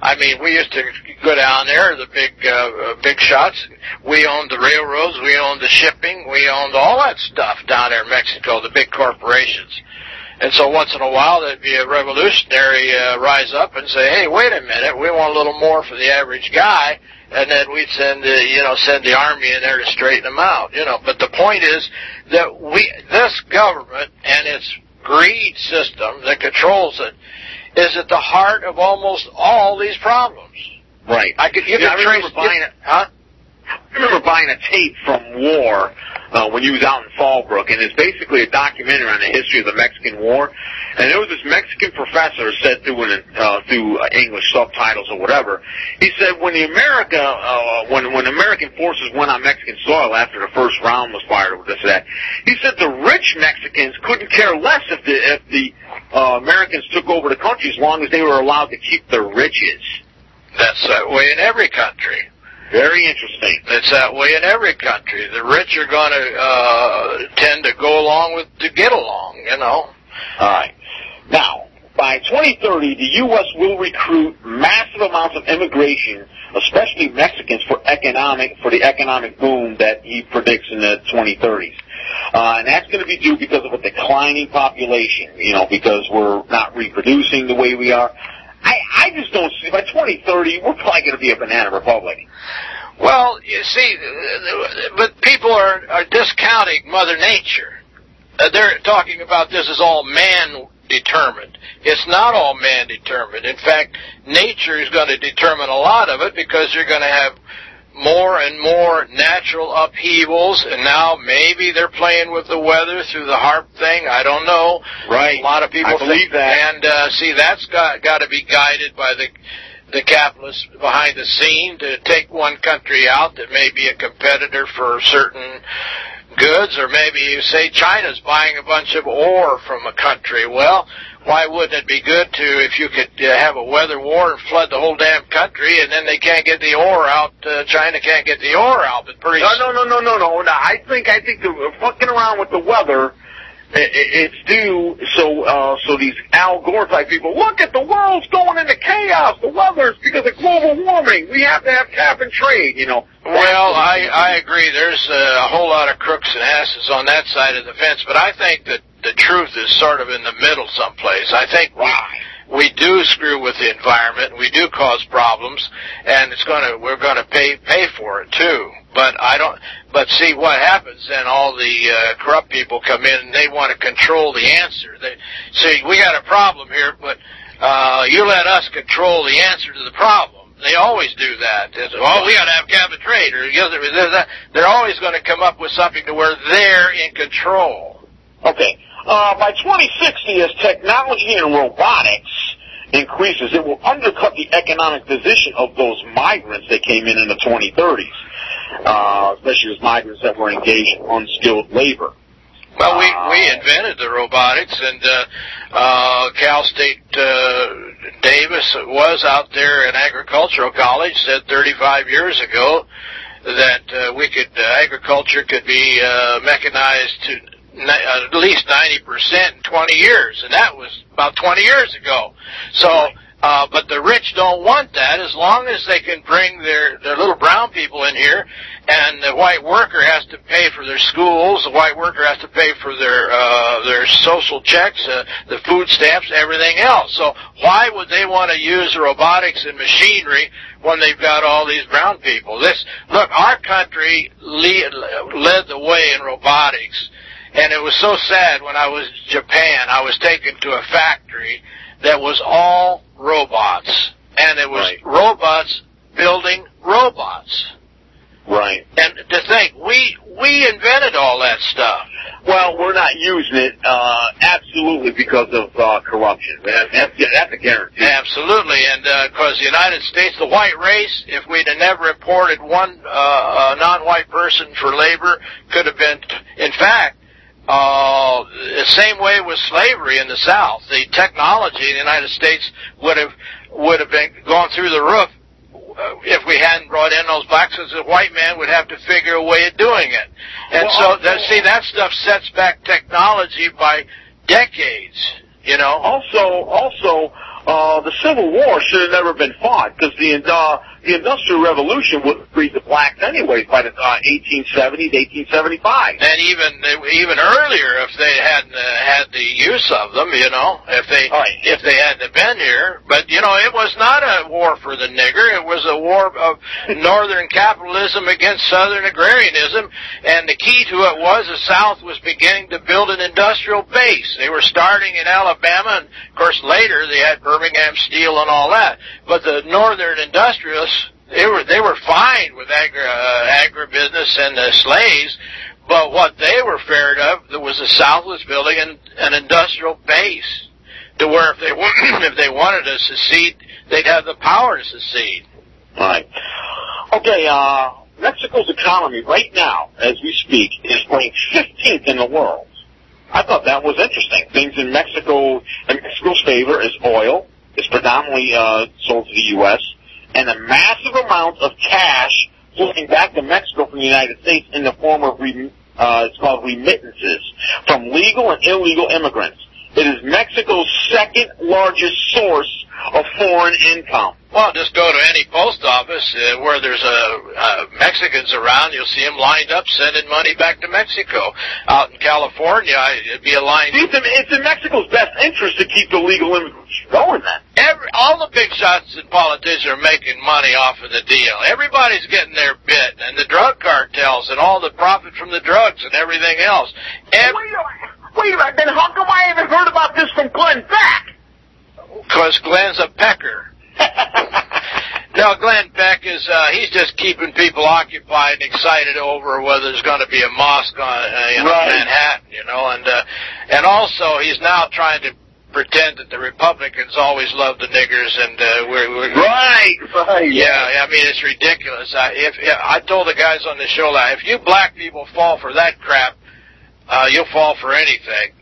Speaker 1: I mean, we used to go down there, the big, uh, big shots. We owned the railroads, we owned the shipping, we owned all that stuff down there in Mexico, the big corporations. And so once in a while there'd be a revolutionary uh, rise up and say, "Hey, wait a minute, we want a little more for the average guy." And then we'd send the, you know, send the army in there to straighten them out, you know. But the point is that we, this government and its greed system that controls it is at the heart of almost all these problems.
Speaker 4: Right.
Speaker 1: I could, you
Speaker 4: Yeah, I
Speaker 1: could
Speaker 4: remember
Speaker 1: trace,
Speaker 4: buying it.
Speaker 1: huh?
Speaker 4: I remember buying a tape from War uh, when he was out in Fallbrook, and it's basically a documentary on the history of the Mexican War. And there was this Mexican professor said through an, uh, through uh, English subtitles or whatever. He said when the America uh, when when American forces went on Mexican soil after the first round was fired or this or that, he said the rich Mexicans couldn't care less if the if the uh, Americans took over the country as long as they were allowed to keep their riches.
Speaker 1: That's that way in every country.
Speaker 4: Very interesting.
Speaker 1: It's that way in every country. The rich are going to uh, tend to go along with to get along. You know.
Speaker 4: All right. Now, by 2030, the U.S. will recruit massive amounts of immigration, especially Mexicans, for economic for the economic boom that he predicts in the 2030s. Uh, and that's going to be due because of a declining population. You know, because we're not reproducing the way we are. I, I just don't see by 2030 we're probably going to be a banana republic.
Speaker 1: Well, you see, uh, but people are are discounting Mother Nature. Uh, they're talking about this as all man determined. It's not all man determined. In fact, nature is going to determine a lot of it because you're going to have more and more natural upheavals, and now maybe they're playing with the weather through the HAARP thing. I don't know.
Speaker 4: Right.
Speaker 1: A lot of people
Speaker 4: I believe
Speaker 1: think,
Speaker 4: that.
Speaker 1: and uh, see, that's got got to be guided by the the capitalists behind the scene to take one country out that may be a competitor for certain goods, or maybe you say China's buying a bunch of ore from a country. Well, why wouldn't it be good to if you could uh, have a weather war and flood the whole damn country, and then they can't get the ore out? Uh, China can't get the ore out, but pretty
Speaker 4: No, no, no, no, no, no. no I think I think the fucking around with the weather. It's due so uh, so these Al Gore type people look at the world's going into chaos. The weather is because of global warming. We have to have cap and trade. You know.
Speaker 1: Well, I I agree. There's uh, a whole lot of crooks and asses on that side of the fence, but I think that the truth is sort of in the middle someplace. I think we we do screw with the environment. We do cause problems, and it's to we're to pay pay for it too. But I don't. But see what happens then? All the uh, corrupt people come in and they want to control the answer. They see we got a problem here, but uh, you let us control the answer to the problem. They always do that. It's, oh, we got to have cap and trade, or they're always going to come up with something to where they're in control.
Speaker 4: Okay. Uh, by 2060, as technology and robotics increases, it will undercut the economic position of those migrants that came in in the 2030s, uh, especially those migrants that were engaged in unskilled labor.
Speaker 1: Well, we we invented the robotics, and uh, uh, Cal State uh, Davis was out there in agricultural college said 35 years ago that uh, we could uh, agriculture could be uh, mechanized to uh, at least 90 percent in 20 years, and that was about 20 years ago. So. Uh, but the rich don't want that as long as they can bring their, their little brown people in here and the white worker has to pay for their schools, the white worker has to pay for their, uh, their social checks, uh, the food stamps, everything else. So why would they want to use robotics and machinery when they've got all these brown people? This, look, our country lead, led the way in robotics and it was so sad when I was in Japan, I was taken to a factory that was all robots. And it was
Speaker 4: Right.
Speaker 1: robots building robots.
Speaker 4: Right.
Speaker 1: And to think, we, we invented all that stuff.
Speaker 4: Well, we're not using it uh, absolutely because of uh, corruption. That, that's, that's a guarantee.
Speaker 1: Absolutely, and because the United States, the white race, if we'd have never imported one uh, uh, non-white person for labor, could have been, in fact, uh, the same way with slavery in the South. The technology in the United States would have would have been gone through the roof uh, if we hadn't brought in those blacks, as a white man would have to figure a way of doing it. And
Speaker 4: Well,
Speaker 1: so, that, see, that stuff sets back technology by decades. You know.
Speaker 4: Also, also, uh, the Civil War should have never been fought because the uh, the Industrial Revolution would freed the blacks anyways by the uh, 1870s, 1875.
Speaker 1: And even even earlier, if they hadn't uh, had the use of them, you know, if they
Speaker 4: Right.
Speaker 1: if they hadn't been here. But you know, it was not a war for the nigger. It was a war of northern capitalism against southern agrarianism. And the key to it was the South was beginning to build an industrial base. They were starting in Alabama, and of course later they had Birmingham Steel and all that. But the northern industrialists, they were they were fine with agri uh, agribusiness and the slaves. But what they were feared of was the South was building an, an industrial base to where if they if they wanted to secede, they'd have the power to secede.
Speaker 4: Right. Okay, uh, Mexico's economy right now, as we speak, is ranked 15th in the world. I thought that was interesting. Things in Mexico, in Mexico's favor is oil. It's predominantly uh, sold to the U.S. and a massive amount of cash flowing back to Mexico from the United States in the form of rem- uh, it's called remittances from legal and illegal immigrants. It is Mexico's second largest source of foreign income.
Speaker 1: Well, just go to any post office uh, where there's a uh, Mexicans around. You'll see them lined up sending money back to Mexico. Out in California, it'd be a line.
Speaker 4: See, It's in, it's in Mexico's best interest to keep the legal immigrants going then.
Speaker 1: Every, all the big shots and politicians are making money off of the deal. Everybody's getting their bit, and the drug cartels and all the profit from the drugs and everything else. Every,
Speaker 4: Wait a minute. Wait a minute. Then how come I haven't heard about this from Glenn Beck?
Speaker 1: Because Glenn's a pecker. No, Glenn Beck is, uh, he's just keeping people occupied and excited over whether there's going to be a mosque on, uh, you know,
Speaker 4: Right.
Speaker 1: Manhattan, you know, and, uh, and also he's now trying to pretend that the Republicans always love the niggers and, uh, we're, we're
Speaker 4: right, right.
Speaker 1: yeah, I mean it's ridiculous. I, if, if I told the guys on the show that if you black people fall for that crap, uh, you'll fall for anything.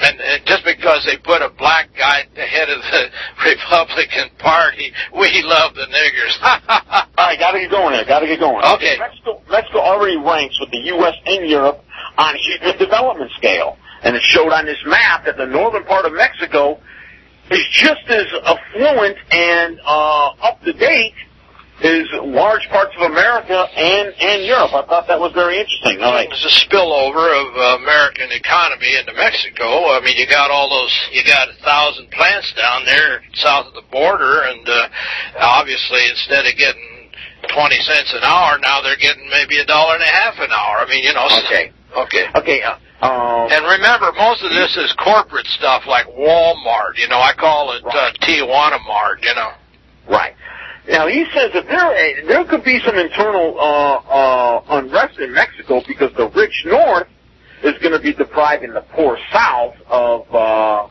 Speaker 1: And, and just because they put a black guy at the head of the Republican Party, we love the niggers.
Speaker 4: All right, gotta get going there. Gotta get going.
Speaker 1: Okay.
Speaker 4: Mexico, Mexico already ranks with the U.S. and Europe on human development scale, and it showed on this map that the northern part of Mexico is just as affluent and uh, up to date as large parts of America and and Europe. I thought that was very interesting. All right.
Speaker 1: There's a spillover of uh, American economy into Mexico. I mean, you got all those, you got a thousand plants down there south of the border, and uh, obviously instead of getting 20 cents an hour, now they're getting maybe a dollar and a half an hour. I mean, you know.
Speaker 4: Okay.
Speaker 1: Okay.
Speaker 4: Okay. Uh, um,
Speaker 1: And remember, most of this is corporate stuff like Walmart. You know, I call it uh,
Speaker 4: Right.
Speaker 1: Tijuana Mart. You know.
Speaker 4: Right. Now he says that there there could be some internal uh, uh, unrest in Mexico because the rich North is going to be depriving the poor South of uh,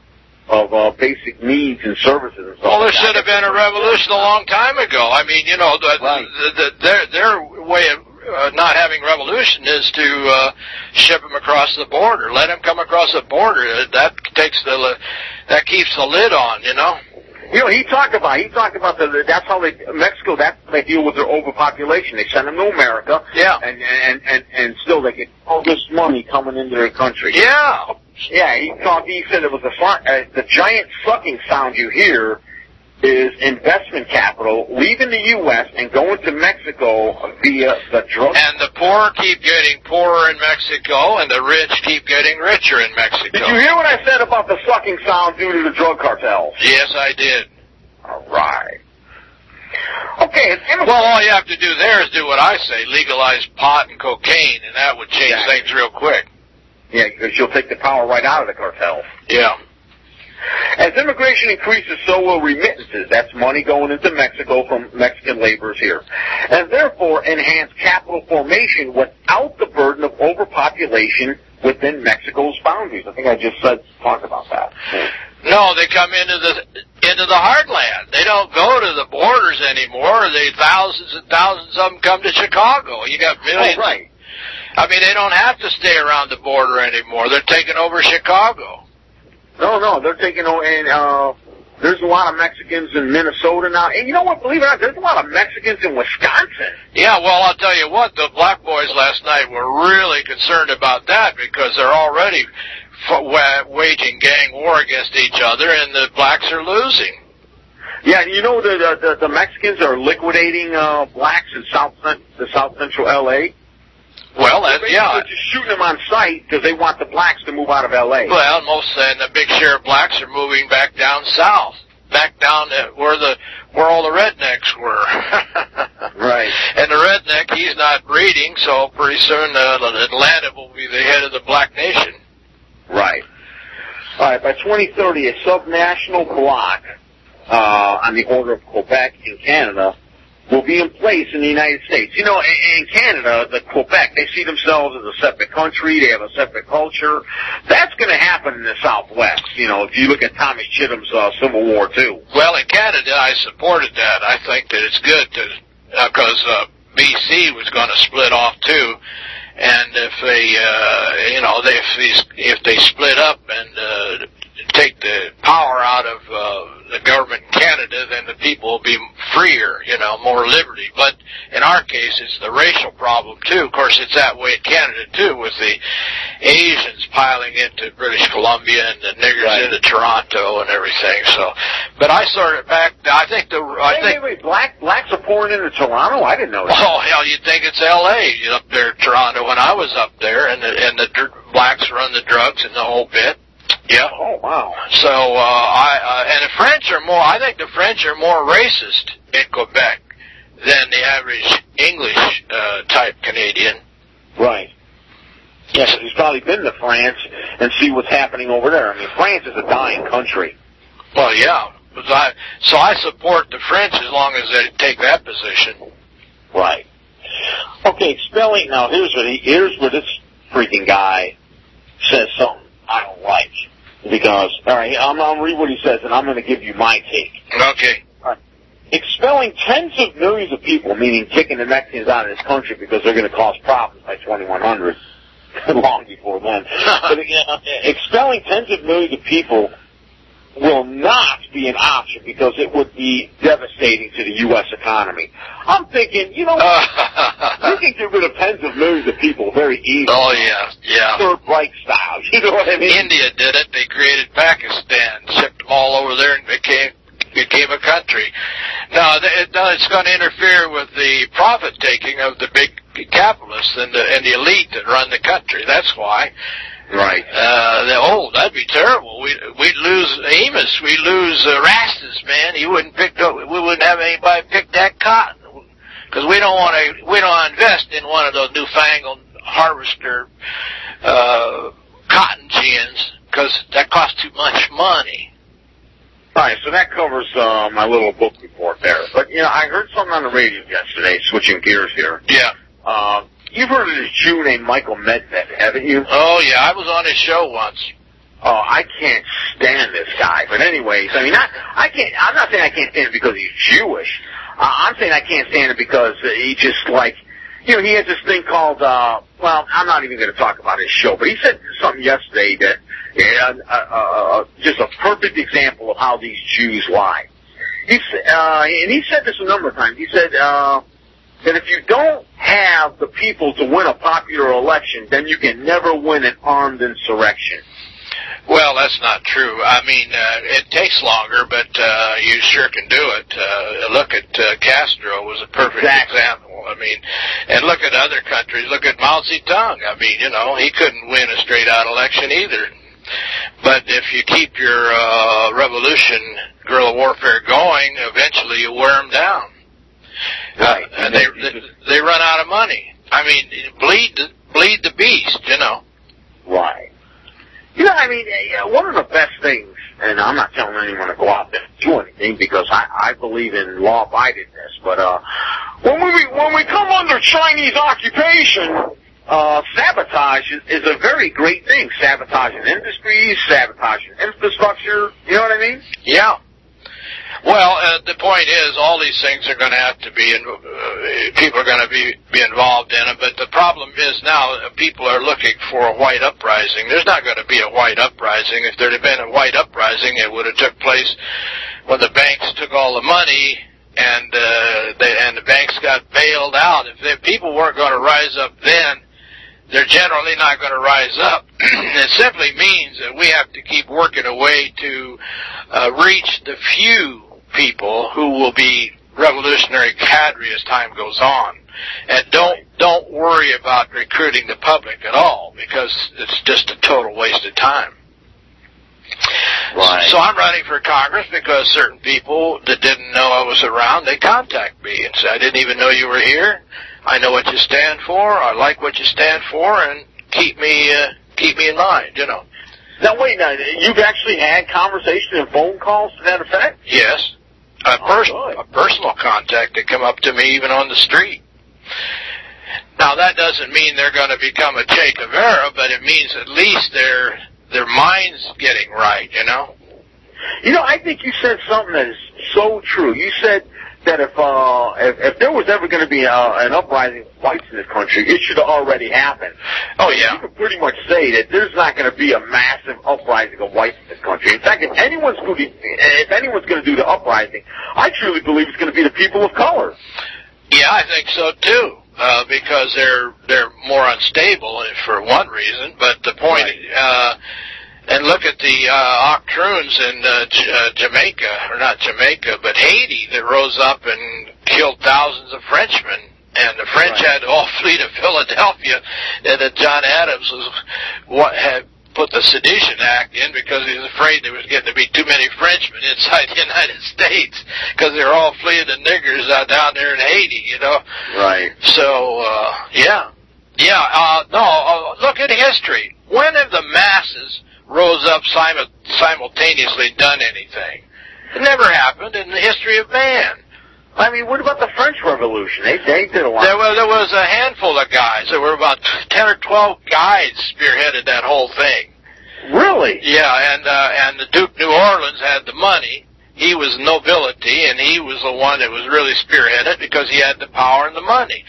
Speaker 4: of uh, basic needs and services and.
Speaker 1: Well, there
Speaker 4: like
Speaker 1: should have been a revolution a long time ago. I mean, you know, the,
Speaker 4: Right.
Speaker 1: the, the, their their way of uh, not having revolution is to uh, ship them across the border. Let them come across the border. That takes the that keeps the lid on. You know.
Speaker 4: You know, he talked about he talked about the that's how they Mexico that's how they deal with their overpopulation. They send them to America,
Speaker 1: Yeah.
Speaker 4: and and and and still they get all this money coming into their country.
Speaker 1: Yeah.
Speaker 4: Yeah, he thought he said it was a uh, the giant sucking sound you hear is investment capital leaving the U.S. and going to Mexico via the drug.
Speaker 1: And the poor keep getting poorer in Mexico, and the rich keep getting richer in Mexico.
Speaker 4: Did you hear what I said about the sucking sound due to the drug cartels?
Speaker 1: Yes, I did.
Speaker 4: All right. Okay,
Speaker 1: Well, all you have to do there is do what I say: legalize pot and cocaine, and that would change
Speaker 4: Exactly.
Speaker 1: things real quick.
Speaker 4: yeah, because you'll take the power right out of the cartels.
Speaker 1: Yeah.
Speaker 4: As immigration increases, so will remittances. That's money going into Mexico from Mexican laborers here. And therefore enhance capital formation without the burden of overpopulation within Mexico's boundaries. I think I just said, talked about that.
Speaker 1: No, they come into the into the heartland. They don't go to the borders anymore. They thousands and thousands of them come to Chicago. You got oh, millions.
Speaker 4: Oh, right.
Speaker 1: I mean, they don't have to stay around the border anymore. They're taking over Chicago.
Speaker 4: No, no, they're taking over, and, uh, there's a lot of Mexicans in Minnesota now. And you know what, believe it or not, there's a lot of Mexicans in Wisconsin.
Speaker 1: Yeah, well, I'll tell you what, the black boys last night were really concerned about that because they're already f- waging gang war against each other, and the blacks are losing.
Speaker 4: Yeah, you know the the, the Mexicans are liquidating uh, blacks in South the South Central L.A.
Speaker 1: Well, that,
Speaker 4: They're
Speaker 1: yeah.
Speaker 4: just shooting them on sight because they want the blacks to move out of L.A.
Speaker 1: Well, most and the big share of blacks are moving back down south, back down to where the where all the rednecks were.
Speaker 4: Right.
Speaker 1: And the redneck, he's not reading, so pretty soon uh, Atlanta will be the head of the black nation.
Speaker 4: Right. All right. By 2030, a subnational bloc uh, on the order of Quebec in Canada will be in place in the United States. You know, in, Canada, the Quebec, they see themselves as a separate country. They have a separate culture. That's going to happen in the Southwest. You know, if you look at Thomas Chittum's uh, Civil War Two.
Speaker 1: Well, in Canada, I supported that. I think that it's good to because uh, BC was going to split off too, and if they, uh, you know, they, if these if they split up and uh, take the power out of uh, the government in Canada, then the people will be freer, you know, more liberty. But in our case, it's the racial problem too. Of course, it's that way in Canada too, with the Asians piling into British Columbia and the niggers
Speaker 4: Right.
Speaker 1: into Toronto and everything. So, but I sort of back. I think the I
Speaker 4: wait,
Speaker 1: think.
Speaker 4: wait, wait. Black blacks are pouring into Toronto. I didn't know that.
Speaker 1: Oh hell, you'd think it's L.A. You know, up there, Toronto. When I was up there, and the and the dr- blacks run the drugs and the whole bit. Yeah.
Speaker 4: Oh wow.
Speaker 1: So uh, I uh, and the French are more. I think the French are more racist in Quebec than the average English uh, type Canadian.
Speaker 4: Right. Yes, he's probably been to France and see what's happening over there. I mean, France is a dying country.
Speaker 1: Well, yeah. I, so I support the French as long as they take that position.
Speaker 4: Right. Okay, spelling. Now here's what he, here's where this freaking guy says something I don't like because all right, I'm gonna read what he says and I'm going to give you my take.
Speaker 1: Okay.
Speaker 4: Expelling tens of millions of people, meaning kicking the Mexicans out of this country because they're going to cause problems by 2100, long before then. but uh, expelling tens of millions of people will not be an option because it would be devastating to the U.S. economy. I'm thinking, you know, you can get rid of tens of millions of people very easily.
Speaker 1: oh yeah, yeah.
Speaker 4: Third Reich style. You know what I mean?
Speaker 1: India did it. They created Pakistan, shipped them all over there, and became became a country. Now, th- it, no, it's going to interfere with the profit taking of the big capitalists and the and the elite that run the country. That's why.
Speaker 4: Right.
Speaker 1: Uh, the, oh, that'd be terrible. We we'd lose Amos. We'd lose uh, Rastus, man. He wouldn't pick up. We wouldn't have anybody pick that cotton because we don't want to. We don't invest in one of those newfangled harvester uh, cotton gins because that costs too much money.
Speaker 4: All right, so that covers uh, my little book report there. But you know, I heard something on the radio yesterday. Switching gears here.
Speaker 1: Yeah.
Speaker 4: Uh, you've heard of this Jew named Michael Medved, haven't you?
Speaker 1: Oh yeah, I was on his show once.
Speaker 4: Oh, I can't stand this guy. But anyways, I mean, not, I can't. I'm not saying I can't stand it because he's Jewish. Uh, I'm saying I can't stand it because he just like, you know, he has this thing called. uh Well, I'm not even going to talk about his show, but he said something yesterday that, yeah, uh, uh, uh, just a perfect example of how these Jews lie. He's, uh, and he said this a number of times. He said. uh that if you don't have the people to win a popular election, then you can never win an armed insurrection.
Speaker 1: Well, that's not true. I mean, uh, it takes longer, but uh, you sure can do it. Uh, look at uh, Castro was a perfect
Speaker 4: Exactly.
Speaker 1: example. I mean, and look at other countries. Look at Mao Zedong. I mean, you know, he couldn't win a straight out election either. But if you keep your uh, revolution, guerrilla warfare going, eventually you wear them down.
Speaker 4: Right.
Speaker 1: And they they run out of money. I mean, bleed the, bleed the beast. You know.
Speaker 4: Right. You know, I mean, one of the best things, and I'm not telling anyone to go out there and do anything because I, I believe in law-abidedness, but uh, when we when we come under Chinese occupation, uh, sabotage is, is a very great thing. Sabotaging industries, sabotaging infrastructure. You know what I mean?
Speaker 1: Yeah. Well, uh, the point is, all these things are going to have to be, in, uh, people are going to be be involved in them. But the problem is now, uh, people are looking for a white uprising. There's not going to be a white uprising. If there had been a white uprising, it would have took place when the banks took all the money and uh, they, and the banks got bailed out. If the people weren't going to rise up then, they're generally not going to rise up. it simply means that we have to keep working a way to uh, reach the few people who will be revolutionary cadre as time goes on. And don't don't worry about recruiting the public at all because it's just a total waste of time.
Speaker 4: Right.
Speaker 1: So I'm running for Congress because certain people that didn't know I was around, they contact me and say, I didn't even know you were here. I know what you stand for. I like what you stand for, and keep me uh, keep me in mind. You know.
Speaker 4: Now wait, now you've actually had conversation and phone calls to that effect?
Speaker 1: Yes. A,
Speaker 4: Oh,
Speaker 1: pers-
Speaker 4: good.
Speaker 1: a personal contact that come up to me even on the street. Now that doesn't mean they're going to become a Che Guevara, but it means at least their their minds getting right. You know.
Speaker 4: You know, I think you said something that is so true. You said that if uh, if, if there was ever going to be uh, an uprising of whites in this country, it should have already happened.
Speaker 1: Oh yeah, You
Speaker 4: can pretty much say that there's not going to be a massive uprising of whites in this country. In fact, if anyone's going to, if anyone's going to do the uprising, I truly believe it's going to be the people of color.
Speaker 1: Yeah, I think so too. Uh, because they're they're more unstable for one reason, but the point, uh, and look at the uh, octroons in uh, J- uh, Jamaica, or not Jamaica, but Haiti, that rose up and killed thousands of Frenchmen, and the French
Speaker 4: Right.
Speaker 1: had to all flee to Philadelphia, and that John Adams was what had put the Sedition Act in because he was afraid there was getting to be too many Frenchmen inside the United States because they were all fleeing the niggers out down there in Haiti, you know.
Speaker 4: Right.
Speaker 1: So, uh, yeah. Yeah, uh, no, uh, look at history. When have the masses rose up simu- simultaneously done anything? It never happened in the history of man.
Speaker 4: I mean, what about the French Revolution? They they did a lot.
Speaker 1: There was, there was a handful of guys. There were about 10 or 12 guys spearheaded that whole thing.
Speaker 4: really?
Speaker 1: Yeah, and, uh, and the Duke New Orleans had the money. He was nobility, and he was the one that was really spearheaded because he had the power and the money.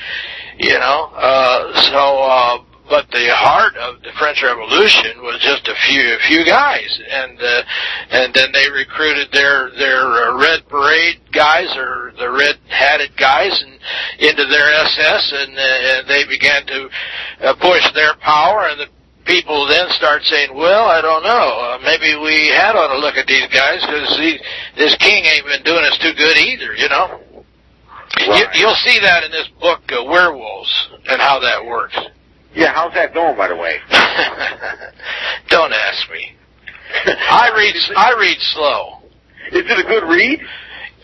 Speaker 1: You know, uh, so, uh, but the heart of the French Revolution was just a few, a few guys, and uh, and then they recruited their their uh, red parade guys or the red hatted guys and into their SS, and, uh, and they began to uh, push their power, and the people then start saying, "Well, I don't know. Uh, maybe we had ought to look at these guys because this king ain't been doing us too good either." You know. You, you'll see that in this book, uh, Werewolves, and how that works.
Speaker 4: Yeah. How's that going, by the way?
Speaker 1: Don't ask me. I read. I read slow.
Speaker 4: Is it a good read?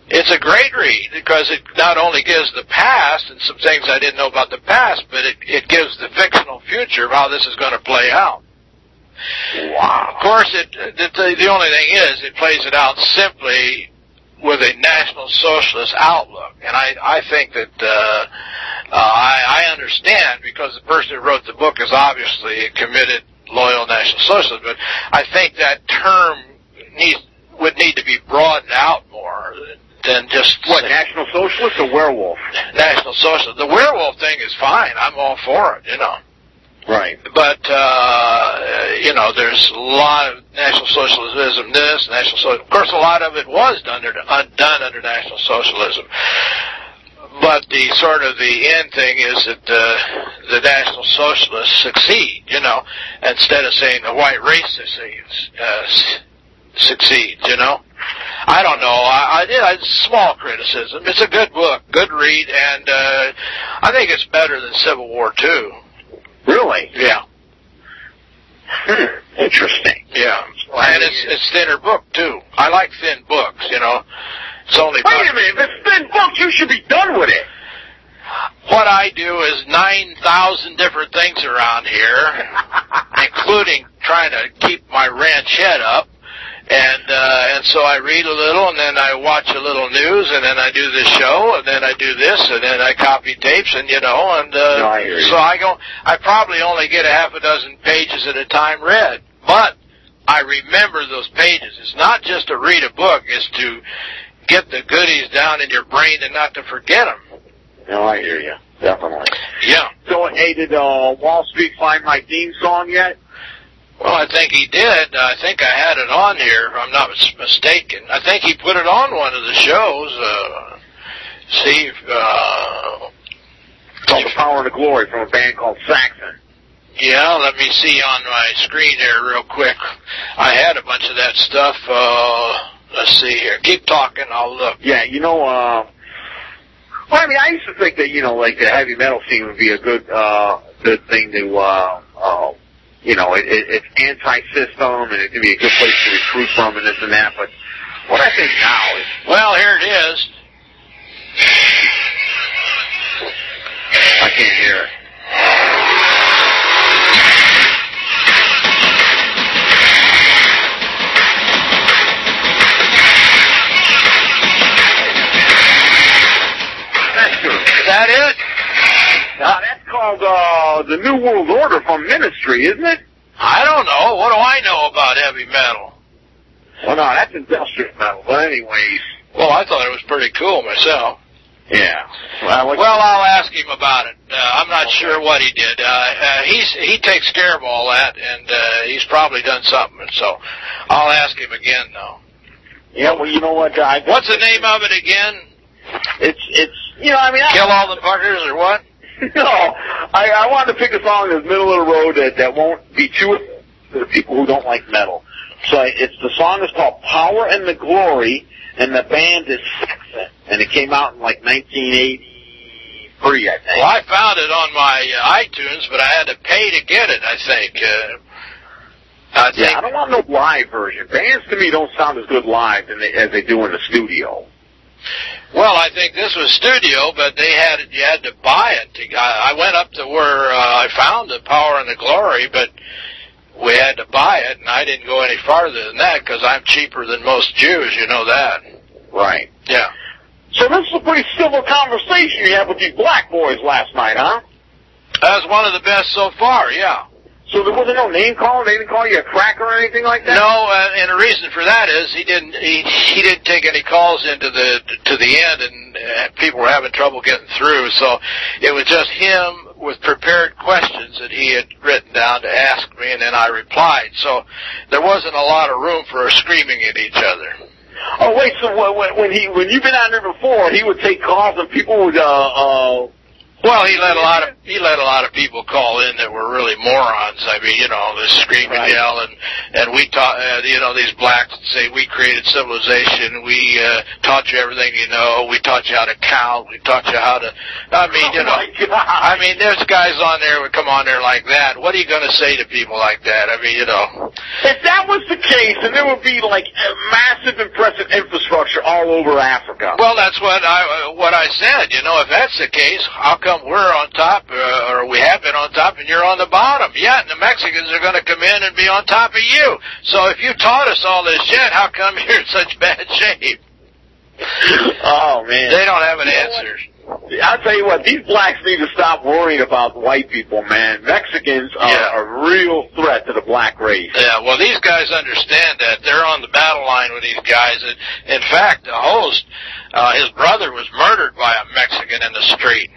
Speaker 1: It's a great read because it not only gives the past and some things I didn't know about the past, but it, it gives the fictional future of how this is going to play out.
Speaker 4: Wow.
Speaker 1: Of course, it the, the, the only thing is it plays it out simply with a national socialist outlook, and I I think that uh, uh, I, I understand because the person who wrote the book is obviously a committed, loyal national socialist, but I think that term needs would need to be broadened out more than just
Speaker 4: What, National Socialist or werewolf?
Speaker 1: national socialist. The werewolf thing is fine. I'm all for it, you know.
Speaker 4: Right.
Speaker 1: But uh, you know, there's a lot of National Socialism. This National Social. Of course, a lot of it was done under done under National Socialism. But the sort of the end thing is that uh, the National Socialists succeed. You know, instead of saying the white race succeeds, uh, succeeds. You know. I don't know. I, I did a small criticism. It's a good book, good read, and uh, I think it's better than Civil War Two.
Speaker 4: Really?
Speaker 1: Yeah.
Speaker 4: Hmm. Interesting.
Speaker 1: Yeah, and it's it's thinner book too. I like thin books. You know, it's only.
Speaker 4: Wait a minute. If it's thin book, you should be done with it.
Speaker 1: What I do is nine thousand different things around here, including trying to keep my ranch head up. And uh, and so I read a little, and then I watch a little news, and then I do this show, and then I do this, and then I copy tapes, and you know, and uh,
Speaker 4: No, I
Speaker 1: so I go. I probably only get a half a dozen pages at a time read, but I remember those pages. It's not just to read a book; it's to get the goodies down in your brain and not to forget them.
Speaker 4: No, I hear you. Definitely.
Speaker 1: Yeah.
Speaker 4: So, hey, did uh, Wall Street find my theme song yet?
Speaker 1: Well, I think he did. I think I had it on here, if I'm not mistaken. I think he put it on one of the shows. Uh, see, uh,
Speaker 4: called The Power and the Glory from a band called Saxon.
Speaker 1: yeah, let me see on my screen here real quick. I had a bunch of that stuff. Uh, let's see here. Keep talking. I'll look.
Speaker 4: Yeah, you know, uh, well, I mean, I used to think that you know, like the heavy metal scene would be a good, uh, good thing to, uh, uh, you know, it, it, it's anti-system and it can be a good place to recruit from and this and that. But what I think now is,
Speaker 1: Well, here it is.
Speaker 4: I can't hear it. Uh, that's called uh, the New World Order from Ministry, isn't it?
Speaker 1: I don't know. What do I know about heavy metal?
Speaker 4: Well, no, that's industrial metal. But anyways,
Speaker 1: Well, I thought it was pretty cool myself.
Speaker 4: yeah. Well,
Speaker 1: Well, I'll ask him about it. Uh, I'm not sure what he did. Uh, uh, he's he takes care of all that, and uh, he's probably done something. So I'll ask him again, though.
Speaker 4: yeah. Well, you know what? I,
Speaker 1: What's the name of it again?
Speaker 4: It's it's you know I mean I,
Speaker 1: Kill all the buggers or what?
Speaker 4: no I I wanted to pick a song that's middle of the road that that won't be too to the people who don't like metal. So I, it's the song is called Power and the Glory, and the band is Saxon, and it came out in like 1983, I think.
Speaker 1: Well, I found it on my uh, iTunes, but I had to pay to get it. I think. Uh, I think.
Speaker 4: Yeah, I don't want no live version. Bands to me don't sound as good live than they, as they do in the studio.
Speaker 1: Well, I think this was studio, but they had it you had to buy it. To, I, I went up to where uh, I found the Power and the Glory, but we had to buy it, and I didn't go any farther than that because I'm cheaper than most Jews. You know that.
Speaker 4: Right.
Speaker 1: Yeah.
Speaker 4: So this is a pretty civil conversation you had with these black boys last night, huh?
Speaker 1: That was one of the best so far. Yeah.
Speaker 4: So there wasn't no name calling. They didn't call you a cracker or anything like that.
Speaker 1: No, uh, and the reason for that is he didn't he he didn't take any calls into the to the end, and uh, people were having trouble getting through. So it was just him with prepared questions that he had written down to ask me, and then I replied. So there wasn't a lot of room for screaming at each other.
Speaker 4: Oh wait, so when when- when he when you've been on there before, he would take calls and people would uh uh.
Speaker 1: Well, he let a lot of he let a lot of people call in that were really morons. I mean, you know, they scream and
Speaker 4: Right.
Speaker 1: yell, and and we taught, uh, you know, these blacks say we created civilization, we uh, taught you everything you know, we taught you how to count, we taught you how to. I mean, you
Speaker 4: oh
Speaker 1: know. I mean, there's guys on there would come on there like that. What are you going to say to people like that? I mean, you know.
Speaker 4: If that was the case, then there would be like a massive, impressive infrastructure all over Africa.
Speaker 1: Well, that's what I what I said. You know, if that's the case, how come we're on top, uh, or we have been on top, and you're on the bottom? Yeah, and the Mexicans are going to come in and be on top of you. So if you taught us all this shit, how come you're in such bad shape?
Speaker 4: oh man.
Speaker 1: They don't have an
Speaker 4: You know
Speaker 1: answer.
Speaker 4: I'll tell you what, these blacks need to stop worrying about white people, man. Mexicans are
Speaker 1: Yeah.
Speaker 4: a real threat to the black race.
Speaker 1: Yeah, well, these guys understand that. They're on the battle line with these guys. And in fact, the host, uh, his brother was murdered by a Mexican in the street.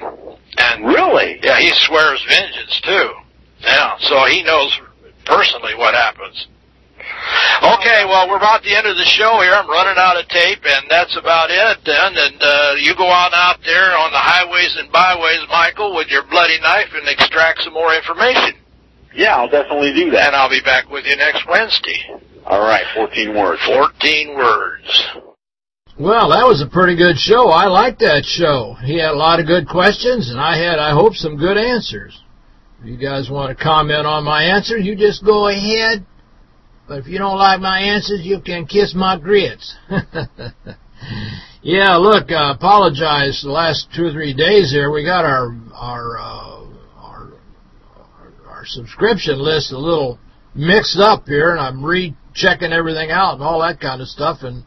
Speaker 1: And
Speaker 4: Really?
Speaker 1: Yeah, he swears vengeance too. Yeah, so he knows personally what happens. Okay, well, we're about the end of the show here. I'm running out of tape, and that's about it then. And uh, you go out out there on the highways and byways, Michael, with your bloody knife and extract some more information.
Speaker 4: Yeah, I'll definitely do that.
Speaker 1: And I'll be back with you next Wednesday.
Speaker 4: All right, 14 words.
Speaker 1: 14 words.
Speaker 5: Well, that was a pretty good show. I liked that show. He had a lot of good questions, and I had, I hope, some good answers. If you guys want to comment on my answers, you just go ahead. But if you don't like my answers, you can kiss my grits. yeah, look, I apologize. The last two or three days here, we got our our uh, our, our our subscription list a little mixed up here, and I'm rechecking everything out and all that kind of stuff, and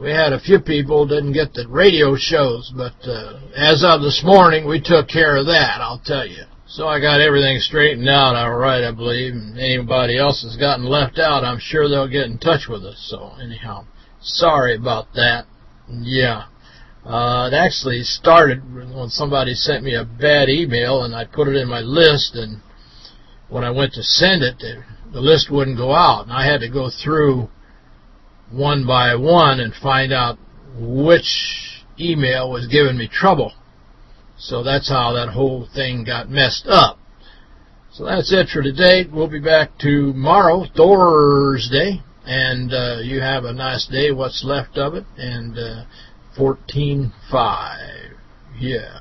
Speaker 5: we had a few people didn't get the radio shows, but uh, as of this morning, we took care of that, I'll tell you. So I got everything straightened out all right, I believe. And anybody else has gotten left out, I'm sure they'll get in touch with us. So anyhow, sorry about that. Yeah. Uh, it actually started when somebody sent me a bad email and I put it in my list and when I went to send it, the list wouldn't go out. And I had to go through one by one and find out which email was giving me trouble. So that's how that whole thing got messed up. So that's it for today. We'll be back tomorrow, Thursday,
Speaker 1: and uh, you have a nice day, what's left of it, and uh, 14.5. Yeah.